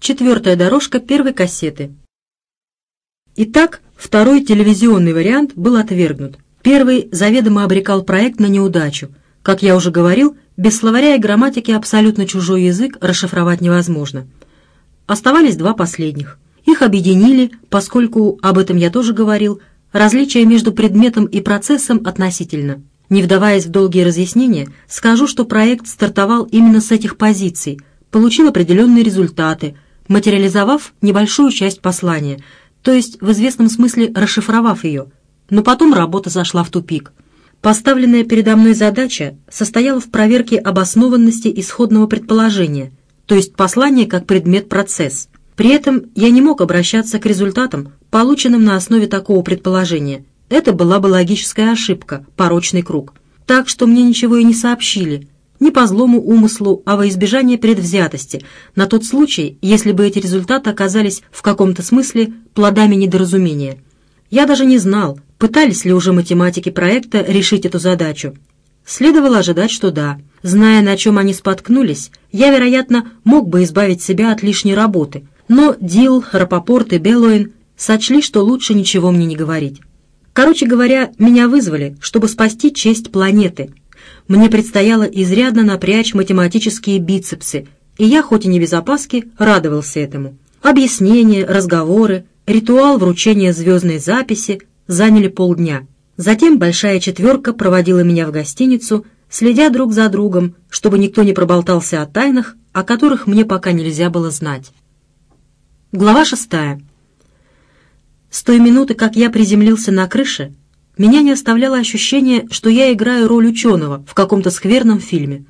Четвертая дорожка первой кассеты. Итак, второй телевизионный вариант был отвергнут. Первый заведомо обрекал проект на неудачу. Как я уже говорил, без словаря и грамматики абсолютно чужой язык расшифровать невозможно. Оставались два последних. Их объединили, поскольку, об этом я тоже говорил, различие между предметом и процессом относительно. Не вдаваясь в долгие разъяснения, скажу, что проект стартовал именно с этих позиций, получил определенные результаты, материализовав небольшую часть послания, то есть в известном смысле расшифровав ее, но потом работа зашла в тупик. Поставленная передо мной задача состояла в проверке обоснованности исходного предположения, то есть послание как предмет-процесс. При этом я не мог обращаться к результатам, полученным на основе такого предположения. Это была бы логическая ошибка, порочный круг. Так что мне ничего и не сообщили, не по злому умыслу, а во избежание предвзятости, на тот случай, если бы эти результаты оказались в каком-то смысле плодами недоразумения. Я даже не знал, пытались ли уже математики проекта решить эту задачу. Следовало ожидать, что да. Зная, на чем они споткнулись, я, вероятно, мог бы избавить себя от лишней работы, но Дил, Рапопорт и Беллоин сочли, что лучше ничего мне не говорить. Короче говоря, меня вызвали, чтобы спасти честь планеты. Мне предстояло изрядно напрячь математические бицепсы, и я, хоть и не без опаски, радовался этому. Объяснения, разговоры, ритуал вручения звездной записи заняли полдня. Затем большая четверка проводила меня в гостиницу, следя друг за другом, чтобы никто не проболтался о тайнах, о которых мне пока нельзя было знать. Глава шестая. С той минуты, как я приземлился на крыше, меня не оставляло ощущение, что я играю роль ученого в каком-то скверном фильме.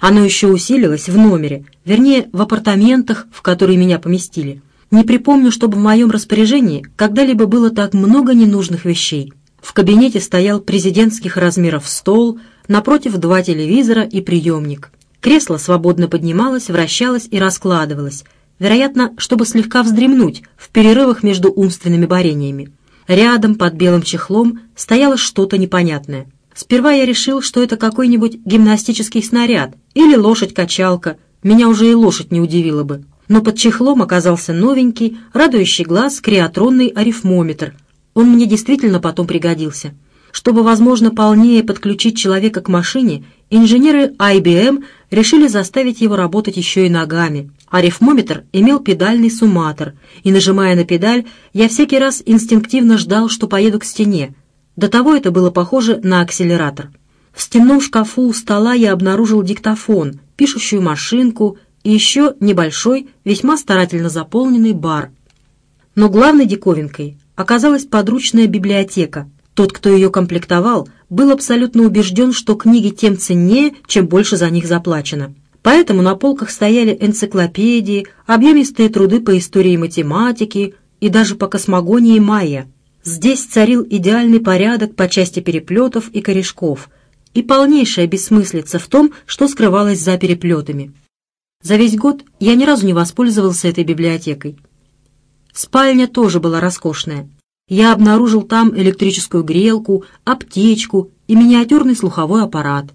Оно еще усилилось в номере, вернее, в апартаментах, в которые меня поместили. Не припомню, чтобы в моем распоряжении когда-либо было так много ненужных вещей. В кабинете стоял президентских размеров стол, напротив два телевизора и приемник. Кресло свободно поднималось, вращалось и раскладывалось, вероятно, чтобы слегка вздремнуть в перерывах между умственными борениями. Рядом, под белым чехлом, стояло что-то непонятное. Сперва я решил, что это какой-нибудь гимнастический снаряд или лошадь-качалка. Меня уже и лошадь не удивила бы. Но под чехлом оказался новенький, радующий глаз креатронный арифмометр. Он мне действительно потом пригодился. Чтобы, возможно, полнее подключить человека к машине, инженеры IBM решили заставить его работать еще и ногами. Арифмометр имел педальный сумматор, и, нажимая на педаль, я всякий раз инстинктивно ждал, что поеду к стене. До того это было похоже на акселератор. В стенном шкафу у стола я обнаружил диктофон, пишущую машинку и еще небольшой, весьма старательно заполненный бар. Но главной диковинкой оказалась подручная библиотека. Тот, кто ее комплектовал, был абсолютно убежден, что книги тем ценнее, чем больше за них заплачено. Поэтому на полках стояли энциклопедии, объемистые труды по истории математики и даже по космогонии майя. Здесь царил идеальный порядок по части переплетов и корешков и полнейшая бессмыслица в том, что скрывалось за переплетами. За весь год я ни разу не воспользовался этой библиотекой. Спальня тоже была роскошная я обнаружил там электрическую грелку, аптечку и миниатюрный слуховой аппарат.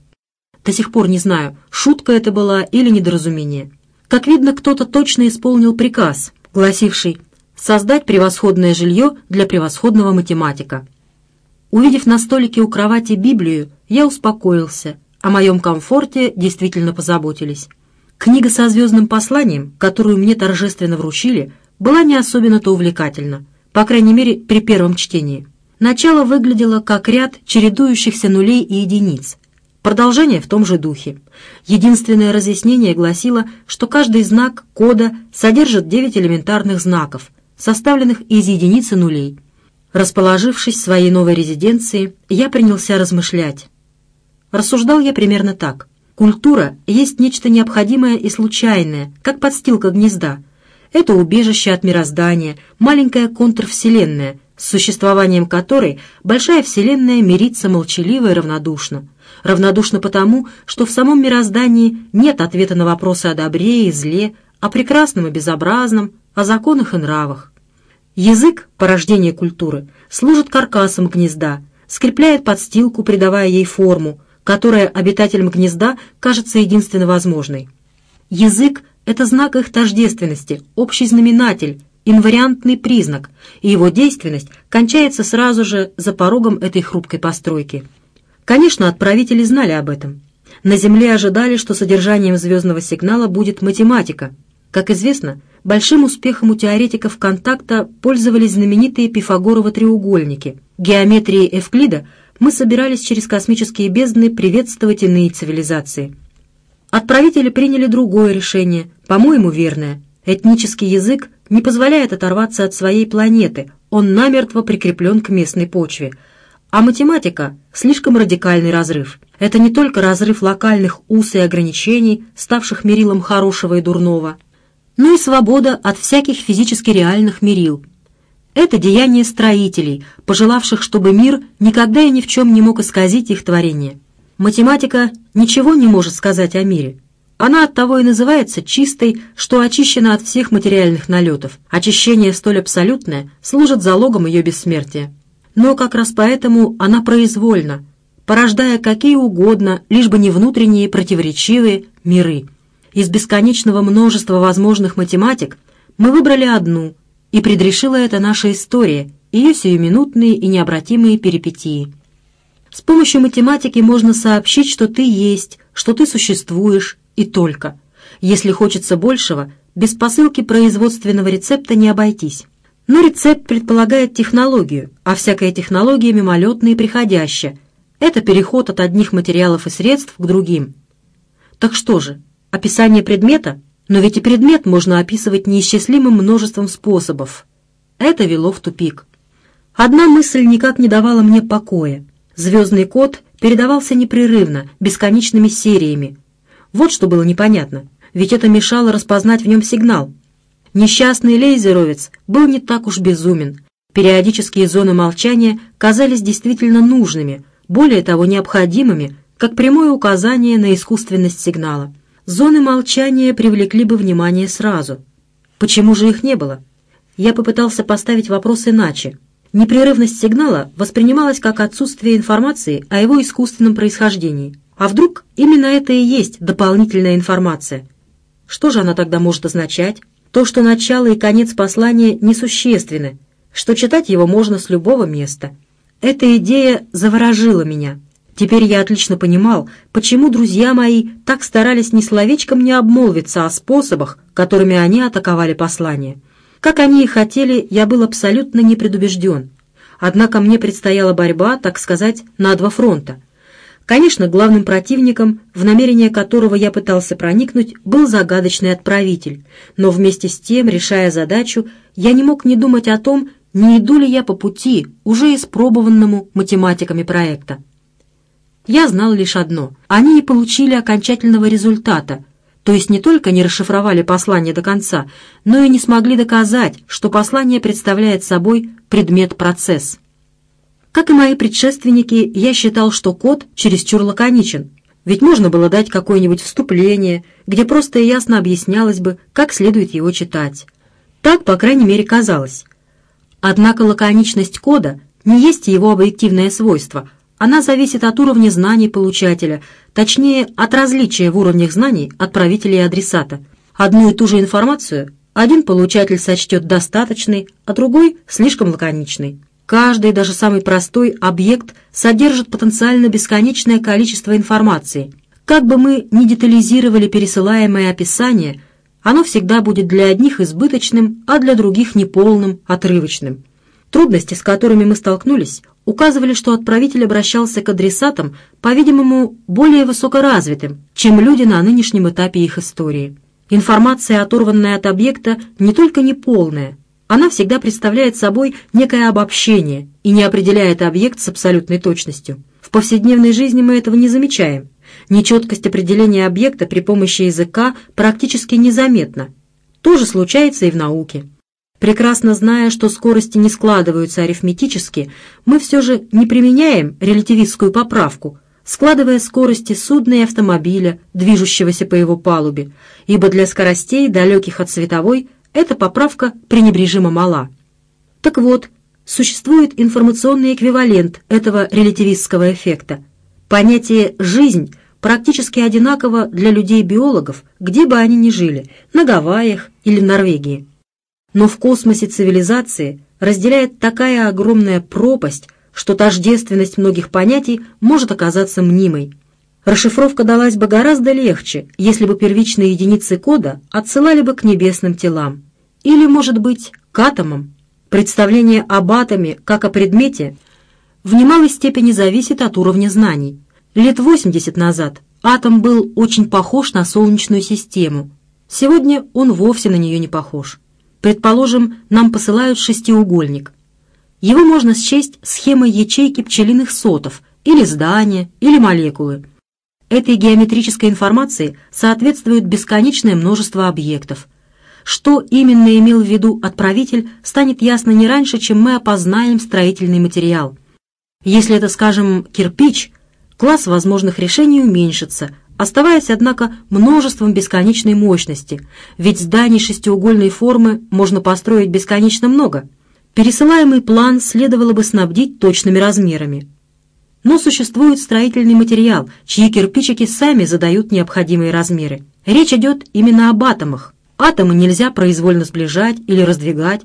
До сих пор не знаю, шутка это была или недоразумение. Как видно, кто-то точно исполнил приказ, гласивший «создать превосходное жилье для превосходного математика». Увидев на столике у кровати Библию, я успокоился, о моем комфорте действительно позаботились. Книга со звездным посланием, которую мне торжественно вручили, была не особенно-то увлекательна — по крайней мере, при первом чтении. Начало выглядело как ряд чередующихся нулей и единиц. Продолжение в том же духе. Единственное разъяснение гласило, что каждый знак кода содержит 9 элементарных знаков, составленных из единицы нулей. Расположившись в своей новой резиденции, я принялся размышлять. Рассуждал я примерно так. Культура есть нечто необходимое и случайное, как подстилка гнезда, это убежище от мироздания, маленькая контрвселенная, с существованием которой большая вселенная мирится молчаливо и равнодушно. Равнодушно потому, что в самом мироздании нет ответа на вопросы о добре и зле, о прекрасном и безобразном, о законах и нравах. Язык, порождение культуры, служит каркасом гнезда, скрепляет подстилку, придавая ей форму, которая обитателям гнезда кажется единственно возможной. Язык это знак их тождественности, общий знаменатель, инвариантный признак, и его действенность кончается сразу же за порогом этой хрупкой постройки. Конечно, отправители знали об этом. На Земле ожидали, что содержанием звездного сигнала будет математика. Как известно, большим успехом у теоретиков контакта пользовались знаменитые Пифагоровы треугольники. Геометрией Эвклида мы собирались через космические бездны приветствовать иные цивилизации. Отправители приняли другое решение, по-моему, верное. Этнический язык не позволяет оторваться от своей планеты, он намертво прикреплен к местной почве. А математика — слишком радикальный разрыв. Это не только разрыв локальных уз и ограничений, ставших мерилом хорошего и дурного, но и свобода от всяких физически реальных мерил. Это деяние строителей, пожелавших, чтобы мир никогда и ни в чем не мог исказить их творение. Математика ничего не может сказать о мире. Она оттого и называется чистой, что очищена от всех материальных налетов. Очищение столь абсолютное служит залогом ее бессмертия. Но как раз поэтому она произвольна, порождая какие угодно, лишь бы не внутренние противоречивые миры. Из бесконечного множества возможных математик мы выбрали одну, и предрешила это наша история, ее сиюминутные и необратимые перипетии. С помощью математики можно сообщить, что ты есть, что ты существуешь, и только. Если хочется большего, без посылки производственного рецепта не обойтись. Но рецепт предполагает технологию, а всякая технология мимолетная и приходящая. Это переход от одних материалов и средств к другим. Так что же, описание предмета? Но ведь и предмет можно описывать неисчислимым множеством способов. Это вело в тупик. Одна мысль никак не давала мне покоя. Звездный код передавался непрерывно, бесконечными сериями, вот что было непонятно, ведь это мешало распознать в нем сигнал. Несчастный лейзеровец был не так уж безумен. Периодические зоны молчания казались действительно нужными, более того, необходимыми, как прямое указание на искусственность сигнала. Зоны молчания привлекли бы внимание сразу. Почему же их не было? Я попытался поставить вопрос иначе. Непрерывность сигнала воспринималась как отсутствие информации о его искусственном происхождении – а вдруг именно это и есть дополнительная информация? Что же она тогда может означать? То, что начало и конец послания несущественны, что читать его можно с любого места. Эта идея заворожила меня. Теперь я отлично понимал, почему друзья мои так старались ни словечком не обмолвиться о способах, которыми они атаковали послание. Как они и хотели, я был абсолютно не предубежден. Однако мне предстояла борьба, так сказать, на два фронта — Конечно, главным противником, в намерение которого я пытался проникнуть, был загадочный отправитель, но вместе с тем, решая задачу, я не мог не думать о том, не иду ли я по пути, уже испробованному математиками проекта. Я знал лишь одно — они не получили окончательного результата, то есть не только не расшифровали послание до конца, но и не смогли доказать, что послание представляет собой предмет-процесс. Как и мои предшественники, я считал, что код чересчур лаконичен, ведь можно было дать какое-нибудь вступление, где просто и ясно объяснялось бы, как следует его читать. Так, по крайней мере, казалось. Однако лаконичность кода не есть его объективное свойство, она зависит от уровня знаний получателя, точнее, от различия в уровнях знаний отправителя и адресата. Одну и ту же информацию один получатель сочтет достаточной, а другой — слишком лаконичной. Каждый, даже самый простой объект содержит потенциально бесконечное количество информации. Как бы мы ни детализировали пересылаемое описание, оно всегда будет для одних избыточным, а для других неполным, отрывочным. Трудности, с которыми мы столкнулись, указывали, что отправитель обращался к адресатам, по-видимому, более высокоразвитым, чем люди на нынешнем этапе их истории. Информация, оторванная от объекта, не только неполная, она всегда представляет собой некое обобщение и не определяет объект с абсолютной точностью. В повседневной жизни мы этого не замечаем. Нечеткость определения объекта при помощи языка практически незаметна. То же случается и в науке. Прекрасно зная, что скорости не складываются арифметически, мы все же не применяем релятивистскую поправку, складывая скорости судна и автомобиля, движущегося по его палубе, ибо для скоростей, далеких от световой, эта поправка пренебрежимо мала. Так вот, существует информационный эквивалент этого релятивистского эффекта. Понятие «жизнь» практически одинаково для людей-биологов, где бы они ни жили, на Гавайях или Норвегии. Но в космосе цивилизации разделяет такая огромная пропасть, что тождественность многих понятий может оказаться мнимой. Расшифровка далась бы гораздо легче, если бы первичные единицы кода отсылали бы к небесным телам. Или, может быть, к атомам. Представление об атоме как о предмете в немалой степени зависит от уровня знаний. Лет 80 назад атом был очень похож на Солнечную систему. Сегодня он вовсе на нее не похож. Предположим, нам посылают шестиугольник. Его можно счесть схемой ячейки пчелиных сотов, или здания, или молекулы. Этой геометрической информации соответствует бесконечное множество объектов. Что именно имел в виду отправитель, станет ясно не раньше, чем мы опознаем строительный материал. Если это, скажем, кирпич, класс возможных решений уменьшится, оставаясь, однако, множеством бесконечной мощности, ведь зданий шестиугольной формы можно построить бесконечно много. Пересылаемый план следовало бы снабдить точными размерами. Но существует строительный материал, чьи кирпичики сами задают необходимые размеры. Речь идет именно об атомах. Атомы нельзя произвольно сближать или раздвигать,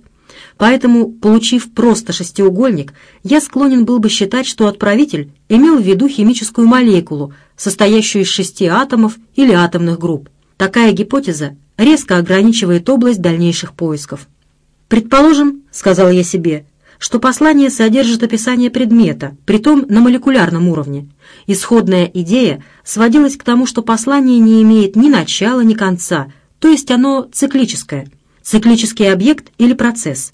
Поэтому, получив просто шестиугольник, я склонен был бы считать, что отправитель имел в виду химическую молекулу, состоящую из шести атомов или атомных групп. Такая гипотеза резко ограничивает область дальнейших поисков. «Предположим, — сказал я себе, — что послание содержит описание предмета, притом на молекулярном уровне. Исходная идея сводилась к тому, что послание не имеет ни начала, ни конца, то есть оно циклическое. Циклический объект или процесс,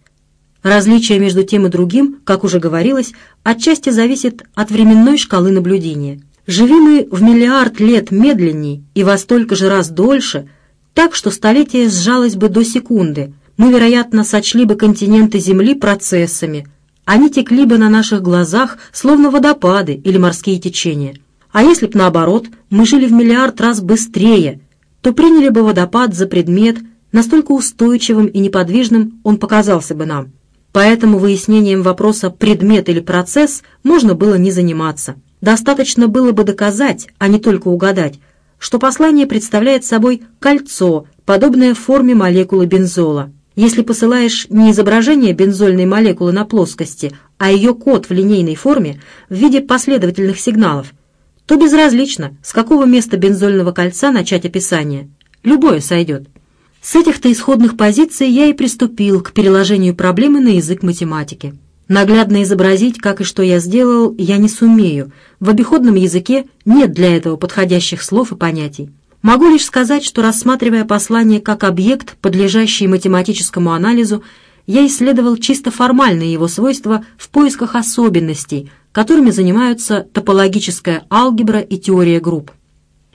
Различие между тем и другим, как уже говорилось, отчасти зависит от временной шкалы наблюдения. Живи мы в миллиард лет медленней и во столько же раз дольше, так что столетие сжалось бы до секунды, мы, вероятно, сочли бы континенты Земли процессами, они текли бы на наших глазах, словно водопады или морские течения. А если б наоборот, мы жили в миллиард раз быстрее, то приняли бы водопад за предмет, настолько устойчивым и неподвижным он показался бы нам. Поэтому выяснением вопроса «предмет» или «процесс» можно было не заниматься. Достаточно было бы доказать, а не только угадать, что послание представляет собой кольцо, подобное форме молекулы бензола. Если посылаешь не изображение бензольной молекулы на плоскости, а ее код в линейной форме в виде последовательных сигналов, то безразлично, с какого места бензольного кольца начать описание. Любое сойдет. С этих-то исходных позиций я и приступил к переложению проблемы на язык математики. Наглядно изобразить, как и что я сделал, я не сумею. В обиходном языке нет для этого подходящих слов и понятий. Могу лишь сказать, что рассматривая послание как объект, подлежащий математическому анализу, я исследовал чисто формальные его свойства в поисках особенностей, которыми занимаются топологическая алгебра и теория групп.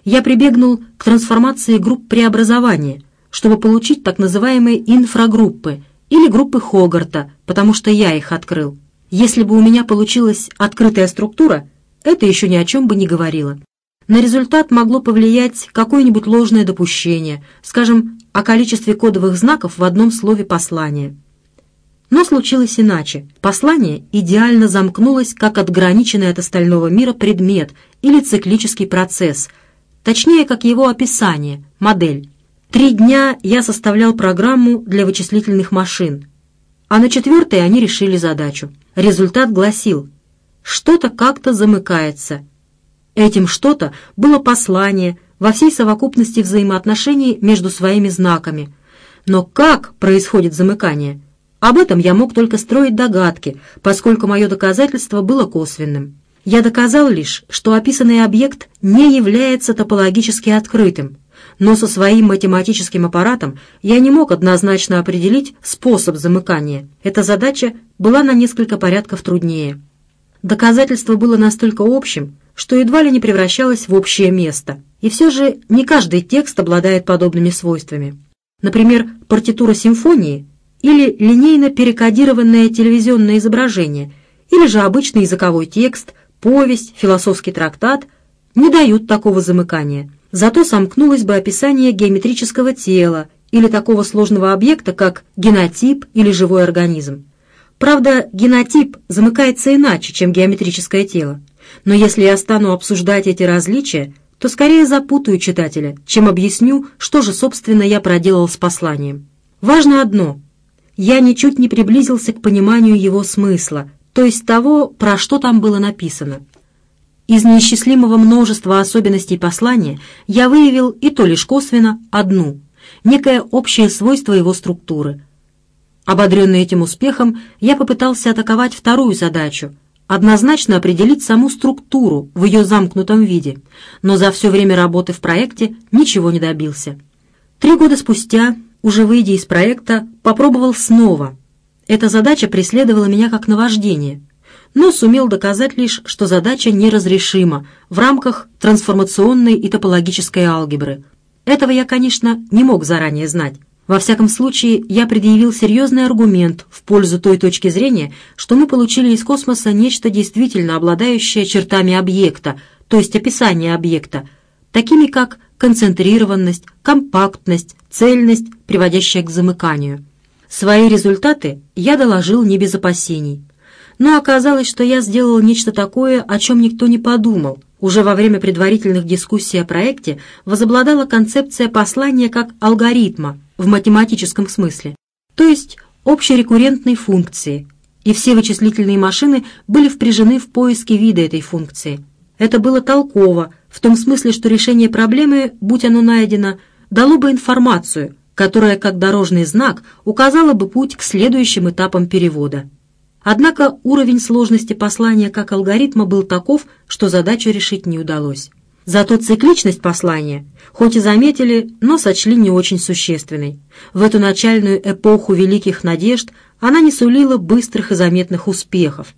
Я прибегнул к трансформации групп преобразования – чтобы получить так называемые инфрагруппы или группы Хогарта, потому что я их открыл. Если бы у меня получилась открытая структура, это еще ни о чем бы не говорило. На результат могло повлиять какое-нибудь ложное допущение, скажем, о количестве кодовых знаков в одном слове послания. Но случилось иначе. Послание идеально замкнулось как отграниченный от остального мира предмет или циклический процесс, точнее, как его описание, модель. Три дня я составлял программу для вычислительных машин, а на четвертой они решили задачу. Результат гласил «что-то как-то замыкается». Этим «что-то» было послание во всей совокупности взаимоотношений между своими знаками. Но как происходит замыкание? Об этом я мог только строить догадки, поскольку мое доказательство было косвенным. Я доказал лишь, что описанный объект не является топологически открытым, но со своим математическим аппаратом я не мог однозначно определить способ замыкания. Эта задача была на несколько порядков труднее. Доказательство было настолько общим, что едва ли не превращалось в общее место. И все же не каждый текст обладает подобными свойствами. Например, партитура симфонии или линейно перекодированное телевизионное изображение, или же обычный языковой текст, повесть, философский трактат не дают такого замыкания – Зато сомкнулось бы описание геометрического тела или такого сложного объекта, как генотип или живой организм. Правда, генотип замыкается иначе, чем геометрическое тело. Но если я стану обсуждать эти различия, то скорее запутаю читателя, чем объясню, что же, собственно, я проделал с посланием. Важно одно. Я ничуть не приблизился к пониманию его смысла, то есть того, про что там было написано. Из неисчислимого множества особенностей послания я выявил и то лишь косвенно одну, некое общее свойство его структуры. Ободренный этим успехом, я попытался атаковать вторую задачу — однозначно определить саму структуру в ее замкнутом виде, но за все время работы в проекте ничего не добился. Три года спустя, уже выйдя из проекта, попробовал снова. Эта задача преследовала меня как наваждение — но сумел доказать лишь, что задача неразрешима в рамках трансформационной и топологической алгебры. Этого я, конечно, не мог заранее знать. Во всяком случае, я предъявил серьезный аргумент в пользу той точки зрения, что мы получили из космоса нечто действительно обладающее чертами объекта, то есть описание объекта, такими как концентрированность, компактность, цельность, приводящая к замыканию. Свои результаты я доложил не без опасений но оказалось, что я сделал нечто такое, о чем никто не подумал. Уже во время предварительных дискуссий о проекте возобладала концепция послания как алгоритма в математическом смысле, то есть общерекуррентной функции, и все вычислительные машины были впряжены в поиски вида этой функции. Это было толково, в том смысле, что решение проблемы, будь оно найдено, дало бы информацию, которая, как дорожный знак, указала бы путь к следующим этапам перевода. Однако уровень сложности послания как алгоритма был таков, что задачу решить не удалось. Зато цикличность послания, хоть и заметили, но сочли не очень существенной. В эту начальную эпоху великих надежд она не сулила быстрых и заметных успехов.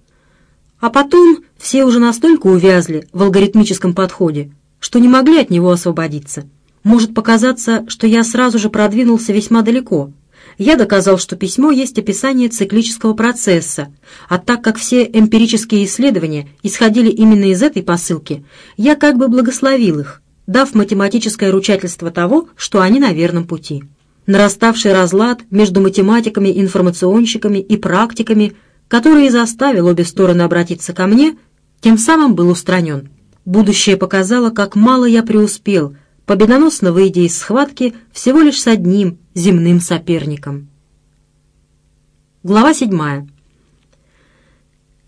А потом все уже настолько увязли в алгоритмическом подходе, что не могли от него освободиться. Может показаться, что я сразу же продвинулся весьма далеко – я доказал, что письмо есть описание циклического процесса, а так как все эмпирические исследования исходили именно из этой посылки, я как бы благословил их, дав математическое ручательство того, что они на верном пути. Нараставший разлад между математиками, информационщиками и практиками, который и заставил обе стороны обратиться ко мне, тем самым был устранен. Будущее показало, как мало я преуспел, победоносно выйдя из схватки всего лишь с одним земным соперником. Глава 7.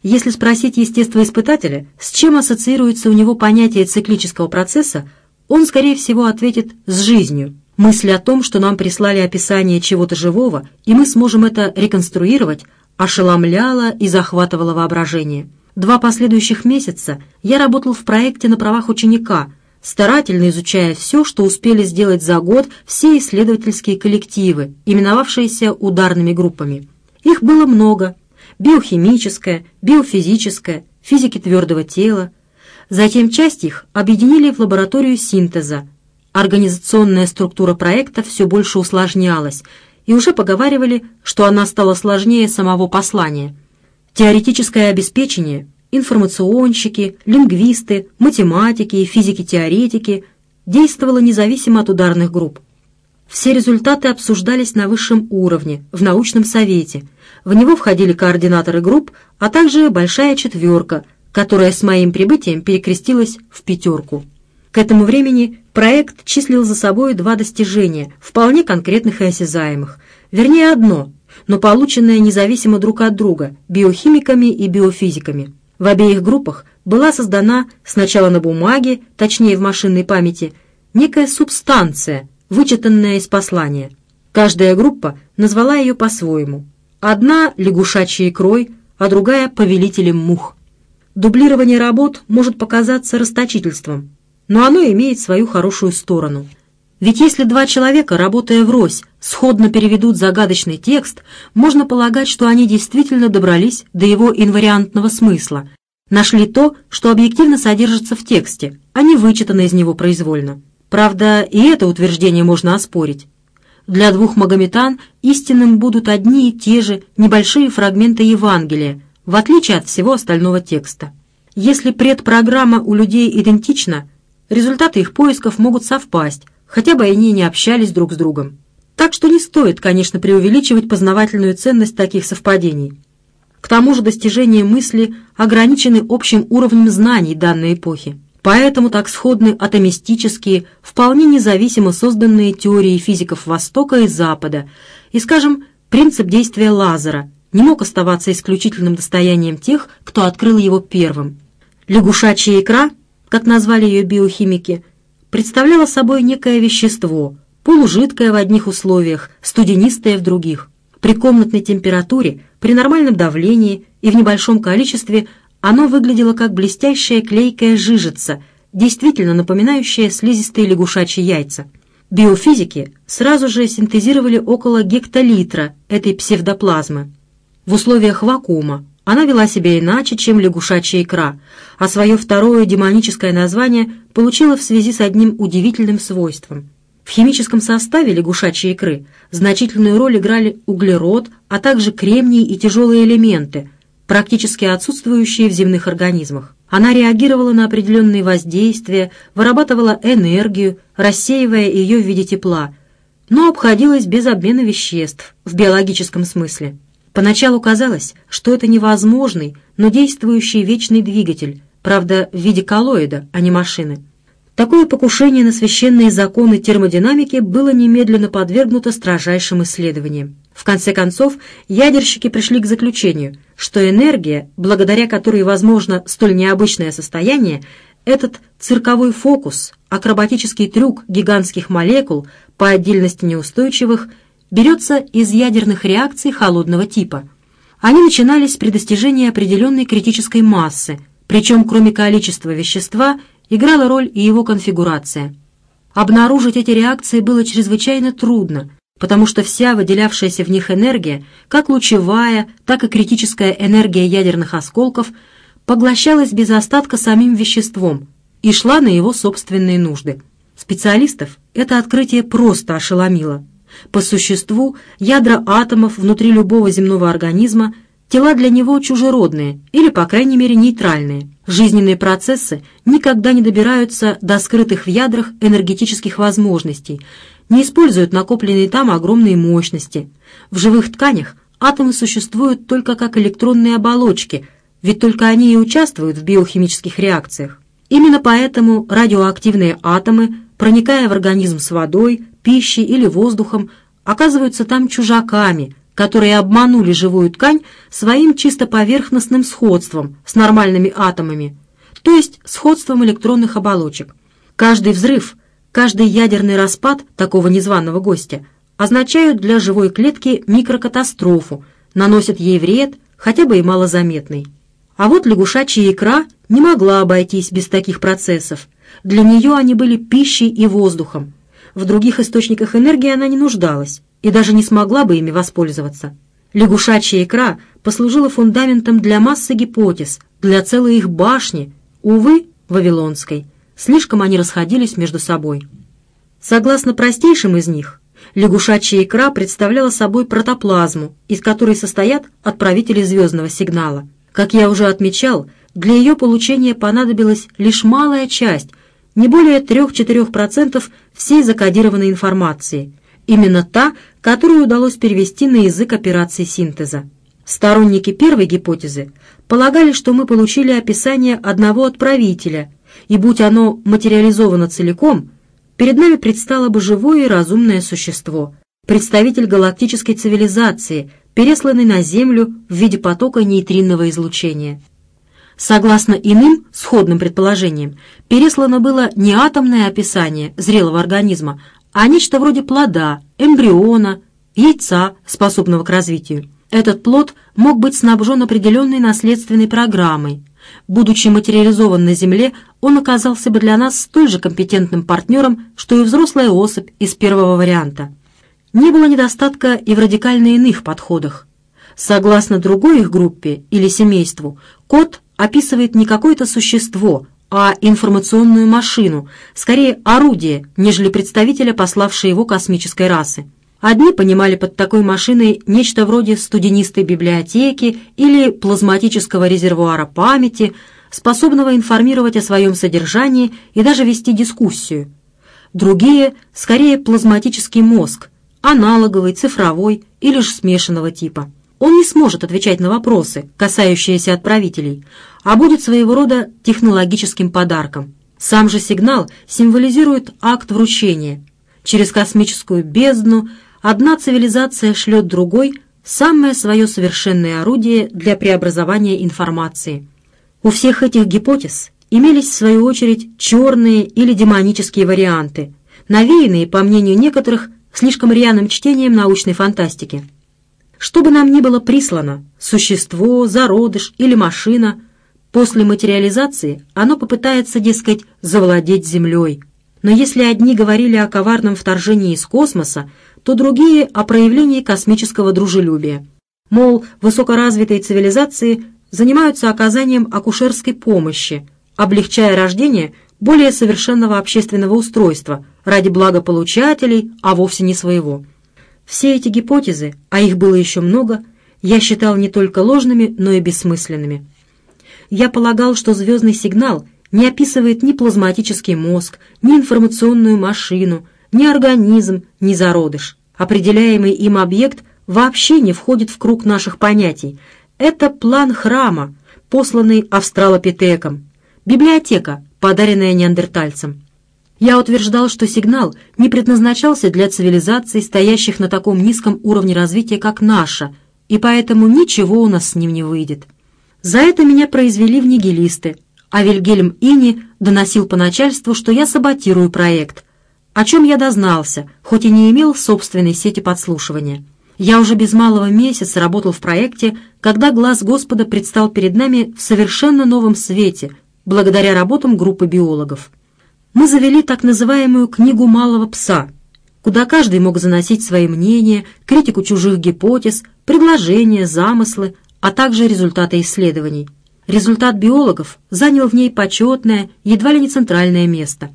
Если спросить естествоиспытателя, с чем ассоциируется у него понятие циклического процесса, он, скорее всего, ответит «с жизнью». Мысль о том, что нам прислали описание чего-то живого, и мы сможем это реконструировать, ошеломляла и захватывала воображение. Два последующих месяца я работал в проекте на правах ученика – старательно изучая все, что успели сделать за год все исследовательские коллективы, именовавшиеся ударными группами. Их было много – биохимическое, биофизическое, физики твердого тела. Затем часть их объединили в лабораторию синтеза. Организационная структура проекта все больше усложнялась, и уже поговаривали, что она стала сложнее самого послания. Теоретическое обеспечение – информационщики, лингвисты, математики и физики-теоретики действовало независимо от ударных групп. Все результаты обсуждались на высшем уровне, в научном совете. В него входили координаторы групп, а также большая четверка, которая с моим прибытием перекрестилась в пятерку. К этому времени проект числил за собой два достижения, вполне конкретных и осязаемых. Вернее, одно, но полученное независимо друг от друга, биохимиками и биофизиками. В обеих группах была создана сначала на бумаге, точнее в машинной памяти, некая субстанция, вычитанная из послания. Каждая группа назвала ее по-своему. Одна — лягушачьей икрой, а другая — повелителем мух. Дублирование работ может показаться расточительством, но оно имеет свою хорошую сторону. Ведь если два человека, работая врозь, сходно переведут загадочный текст, можно полагать, что они действительно добрались до его инвариантного смысла, нашли то, что объективно содержится в тексте, а не вычитано из него произвольно. Правда, и это утверждение можно оспорить. Для двух магометан истинным будут одни и те же небольшие фрагменты Евангелия, в отличие от всего остального текста. Если предпрограмма у людей идентична, результаты их поисков могут совпасть, хотя бы они не общались друг с другом. Так что не стоит, конечно, преувеличивать познавательную ценность таких совпадений. К тому же достижения мысли ограничены общим уровнем знаний данной эпохи. Поэтому так сходны атомистические, вполне независимо созданные теории физиков Востока и Запада, и, скажем, принцип действия лазера не мог оставаться исключительным достоянием тех, кто открыл его первым. Лягушачья икра, как назвали ее биохимики, представляла собой некое вещество, полужидкое в одних условиях, студенистое в других. При комнатной температуре, при нормальном давлении и в небольшом количестве оно выглядело как блестящая клейкая жижица, действительно напоминающая слизистые лягушачьи яйца. Биофизики сразу же синтезировали около гектолитра этой псевдоплазмы. В условиях вакуума она вела себя иначе, чем лягушачья икра, а свое второе демоническое название получила в связи с одним удивительным свойством. В химическом составе лягушачьей икры значительную роль играли углерод, а также кремний и тяжелые элементы – практически отсутствующие в земных организмах. Она реагировала на определенные воздействия, вырабатывала энергию, рассеивая ее в виде тепла, но обходилась без обмена веществ в биологическом смысле. Поначалу казалось, что это невозможный, но действующий вечный двигатель, правда, в виде коллоида, а не машины. Такое покушение на священные законы термодинамики было немедленно подвергнуто строжайшим исследованиям. В конце концов, ядерщики пришли к заключению, что энергия, благодаря которой возможно столь необычное состояние, этот цирковой фокус, акробатический трюк гигантских молекул, по отдельности неустойчивых, берется из ядерных реакций холодного типа. Они начинались при достижении определенной критической массы, причем кроме количества вещества играла роль и его конфигурация. Обнаружить эти реакции было чрезвычайно трудно – потому что вся выделявшаяся в них энергия, как лучевая, так и критическая энергия ядерных осколков, поглощалась без остатка самим веществом и шла на его собственные нужды. Специалистов это открытие просто ошеломило. По существу, ядра атомов внутри любого земного организма тела для него чужеродные или, по крайней мере, нейтральные. Жизненные процессы никогда не добираются до скрытых в ядрах энергетических возможностей – не используют накопленные там огромные мощности. В живых тканях атомы существуют только как электронные оболочки, ведь только они и участвуют в биохимических реакциях. Именно поэтому радиоактивные атомы, проникая в организм с водой, пищей или воздухом, оказываются там чужаками, которые обманули живую ткань своим чисто поверхностным сходством с нормальными атомами, то есть сходством электронных оболочек. Каждый взрыв – Каждый ядерный распад такого незваного гостя означают для живой клетки микрокатастрофу, наносят ей вред, хотя бы и малозаметный. А вот лягушачья икра не могла обойтись без таких процессов. Для нее они были пищей и воздухом. В других источниках энергии она не нуждалась и даже не смогла бы ими воспользоваться. Лягушачья икра послужила фундаментом для массы гипотез, для целой их башни, увы, Вавилонской – Слишком они расходились между собой. Согласно простейшим из них, лягушачья икра представляла собой протоплазму, из которой состоят отправители звездного сигнала. Как я уже отмечал, для ее получения понадобилась лишь малая часть, не более 3-4% всей закодированной информации, именно та, которую удалось перевести на язык операции синтеза. Сторонники первой гипотезы полагали, что мы получили описание одного отправителя и будь оно материализовано целиком, перед нами предстало бы живое и разумное существо, представитель галактической цивилизации, пересланный на Землю в виде потока нейтринного излучения. Согласно иным сходным предположениям, переслано было не атомное описание зрелого организма, а нечто вроде плода, эмбриона, яйца, способного к развитию. Этот плод мог быть снабжен определенной наследственной программой, Будучи материализован на Земле, он оказался бы для нас столь же компетентным партнером, что и взрослая особь из первого варианта. Не было недостатка и в радикально иных подходах. Согласно другой их группе или семейству, кот описывает не какое-то существо, а информационную машину, скорее орудие, нежели представителя, пославшей его космической расы. Одни понимали под такой машиной нечто вроде студенистой библиотеки или плазматического резервуара памяти, способного информировать о своем содержании и даже вести дискуссию. Другие — скорее плазматический мозг, аналоговый, цифровой или же смешанного типа. Он не сможет отвечать на вопросы, касающиеся отправителей, а будет своего рода технологическим подарком. Сам же сигнал символизирует акт вручения. Через космическую бездну одна цивилизация шлет другой самое свое совершенное орудие для преобразования информации. У всех этих гипотез имелись, в свою очередь, черные или демонические варианты, навеянные, по мнению некоторых, слишком рьяным чтением научной фантастики. Что бы нам ни было прислано, существо, зародыш или машина, после материализации оно попытается, дескать, завладеть Землей. Но если одни говорили о коварном вторжении из космоса, то другие — о проявлении космического дружелюбия. Мол, высокоразвитые цивилизации занимаются оказанием акушерской помощи, облегчая рождение более совершенного общественного устройства ради благополучателей, а вовсе не своего. Все эти гипотезы, а их было еще много, я считал не только ложными, но и бессмысленными. Я полагал, что звездный сигнал не описывает ни плазматический мозг, ни информационную машину, ни организм, ни зародыш. Определяемый им объект вообще не входит в круг наших понятий. Это план храма, посланный австралопитеком, библиотека, подаренная неандертальцам. Я утверждал, что сигнал не предназначался для цивилизаций, стоящих на таком низком уровне развития, как наша, и поэтому ничего у нас с ним не выйдет. За это меня произвели в нигилисты, а Вильгельм Ини доносил по начальству, что я саботирую проект, о чем я дознался, хоть и не имел собственной сети подслушивания. Я уже без малого месяца работал в проекте, когда глаз Господа предстал перед нами в совершенно новом свете, благодаря работам группы биологов мы завели так называемую «книгу малого пса», куда каждый мог заносить свои мнения, критику чужих гипотез, предложения, замыслы, а также результаты исследований. Результат биологов занял в ней почетное, едва ли не центральное место.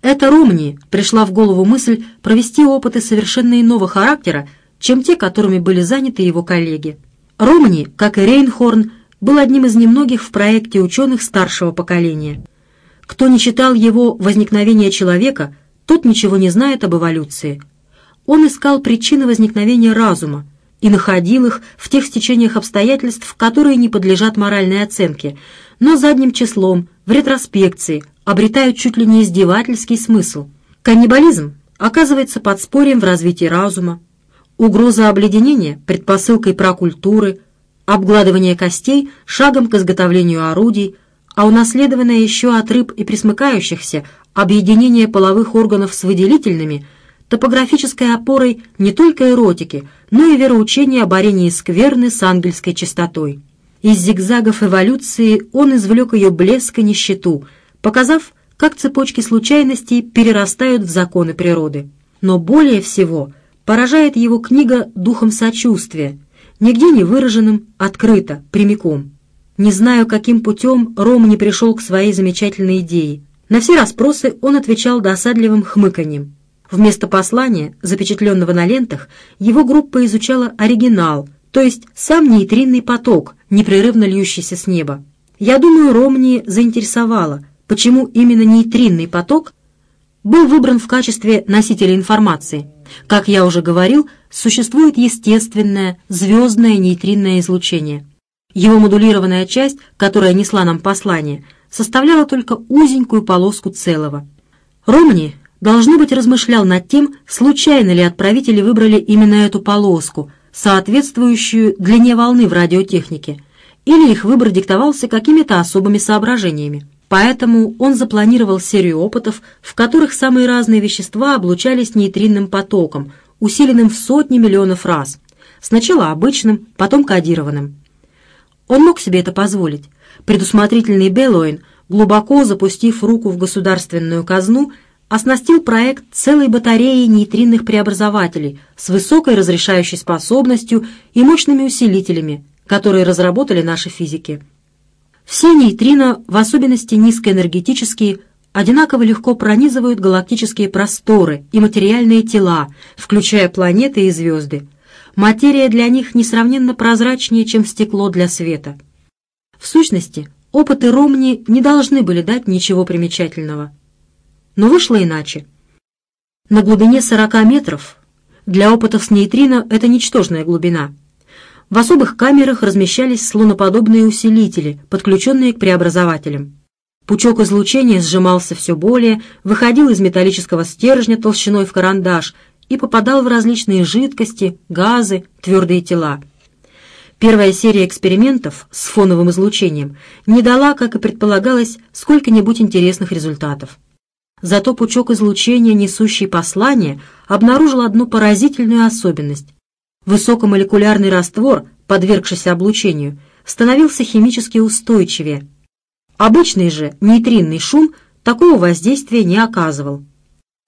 Это Ромни пришла в голову мысль провести опыты совершенно иного характера, чем те, которыми были заняты его коллеги. Ромни, как и Рейнхорн, был одним из немногих в проекте ученых старшего поколения – кто не читал его «Возникновение человека», тот ничего не знает об эволюции. Он искал причины возникновения разума и находил их в тех стечениях обстоятельств, которые не подлежат моральной оценке, но задним числом, в ретроспекции, обретают чуть ли не издевательский смысл. Каннибализм оказывается подспорьем в развитии разума, угроза обледенения – предпосылкой прокультуры, обгладывание костей – шагом к изготовлению орудий – а унаследованное еще от рыб и присмыкающихся объединение половых органов с выделительными, топографической опорой не только эротики, но и вероучения о борении скверны с ангельской чистотой. Из зигзагов эволюции он извлек ее блеск и нищету, показав, как цепочки случайностей перерастают в законы природы. Но более всего поражает его книга духом сочувствия, нигде не выраженным, открыто, прямиком. Не знаю, каким путем Рома не пришел к своей замечательной идее. На все расспросы он отвечал досадливым хмыканьем. Вместо послания, запечатленного на лентах, его группа изучала оригинал, то есть сам нейтринный поток, непрерывно льющийся с неба. Я думаю, Ромни заинтересовало, почему именно нейтринный поток был выбран в качестве носителя информации. Как я уже говорил, существует естественное звездное нейтринное излучение – его модулированная часть, которая несла нам послание, составляла только узенькую полоску целого. Ромни, должно быть, размышлял над тем, случайно ли отправители выбрали именно эту полоску, соответствующую длине волны в радиотехнике, или их выбор диктовался какими-то особыми соображениями. Поэтому он запланировал серию опытов, в которых самые разные вещества облучались нейтринным потоком, усиленным в сотни миллионов раз. Сначала обычным, потом кодированным. Он мог себе это позволить. Предусмотрительный Беллоин, глубоко запустив руку в государственную казну, оснастил проект целой батареей нейтринных преобразователей с высокой разрешающей способностью и мощными усилителями, которые разработали наши физики. Все нейтрино, в особенности низкоэнергетические, одинаково легко пронизывают галактические просторы и материальные тела, включая планеты и звезды материя для них несравненно прозрачнее, чем стекло для света. В сущности, опыты Ромни не должны были дать ничего примечательного. Но вышло иначе. На глубине 40 метров для опытов с нейтрино это ничтожная глубина. В особых камерах размещались слоноподобные усилители, подключенные к преобразователям. Пучок излучения сжимался все более, выходил из металлического стержня толщиной в карандаш и попадал в различные жидкости, газы, твердые тела. Первая серия экспериментов с фоновым излучением не дала, как и предполагалось, сколько-нибудь интересных результатов. Зато пучок излучения, несущий послание, обнаружил одну поразительную особенность. Высокомолекулярный раствор, подвергшийся облучению, становился химически устойчивее. Обычный же нейтринный шум такого воздействия не оказывал.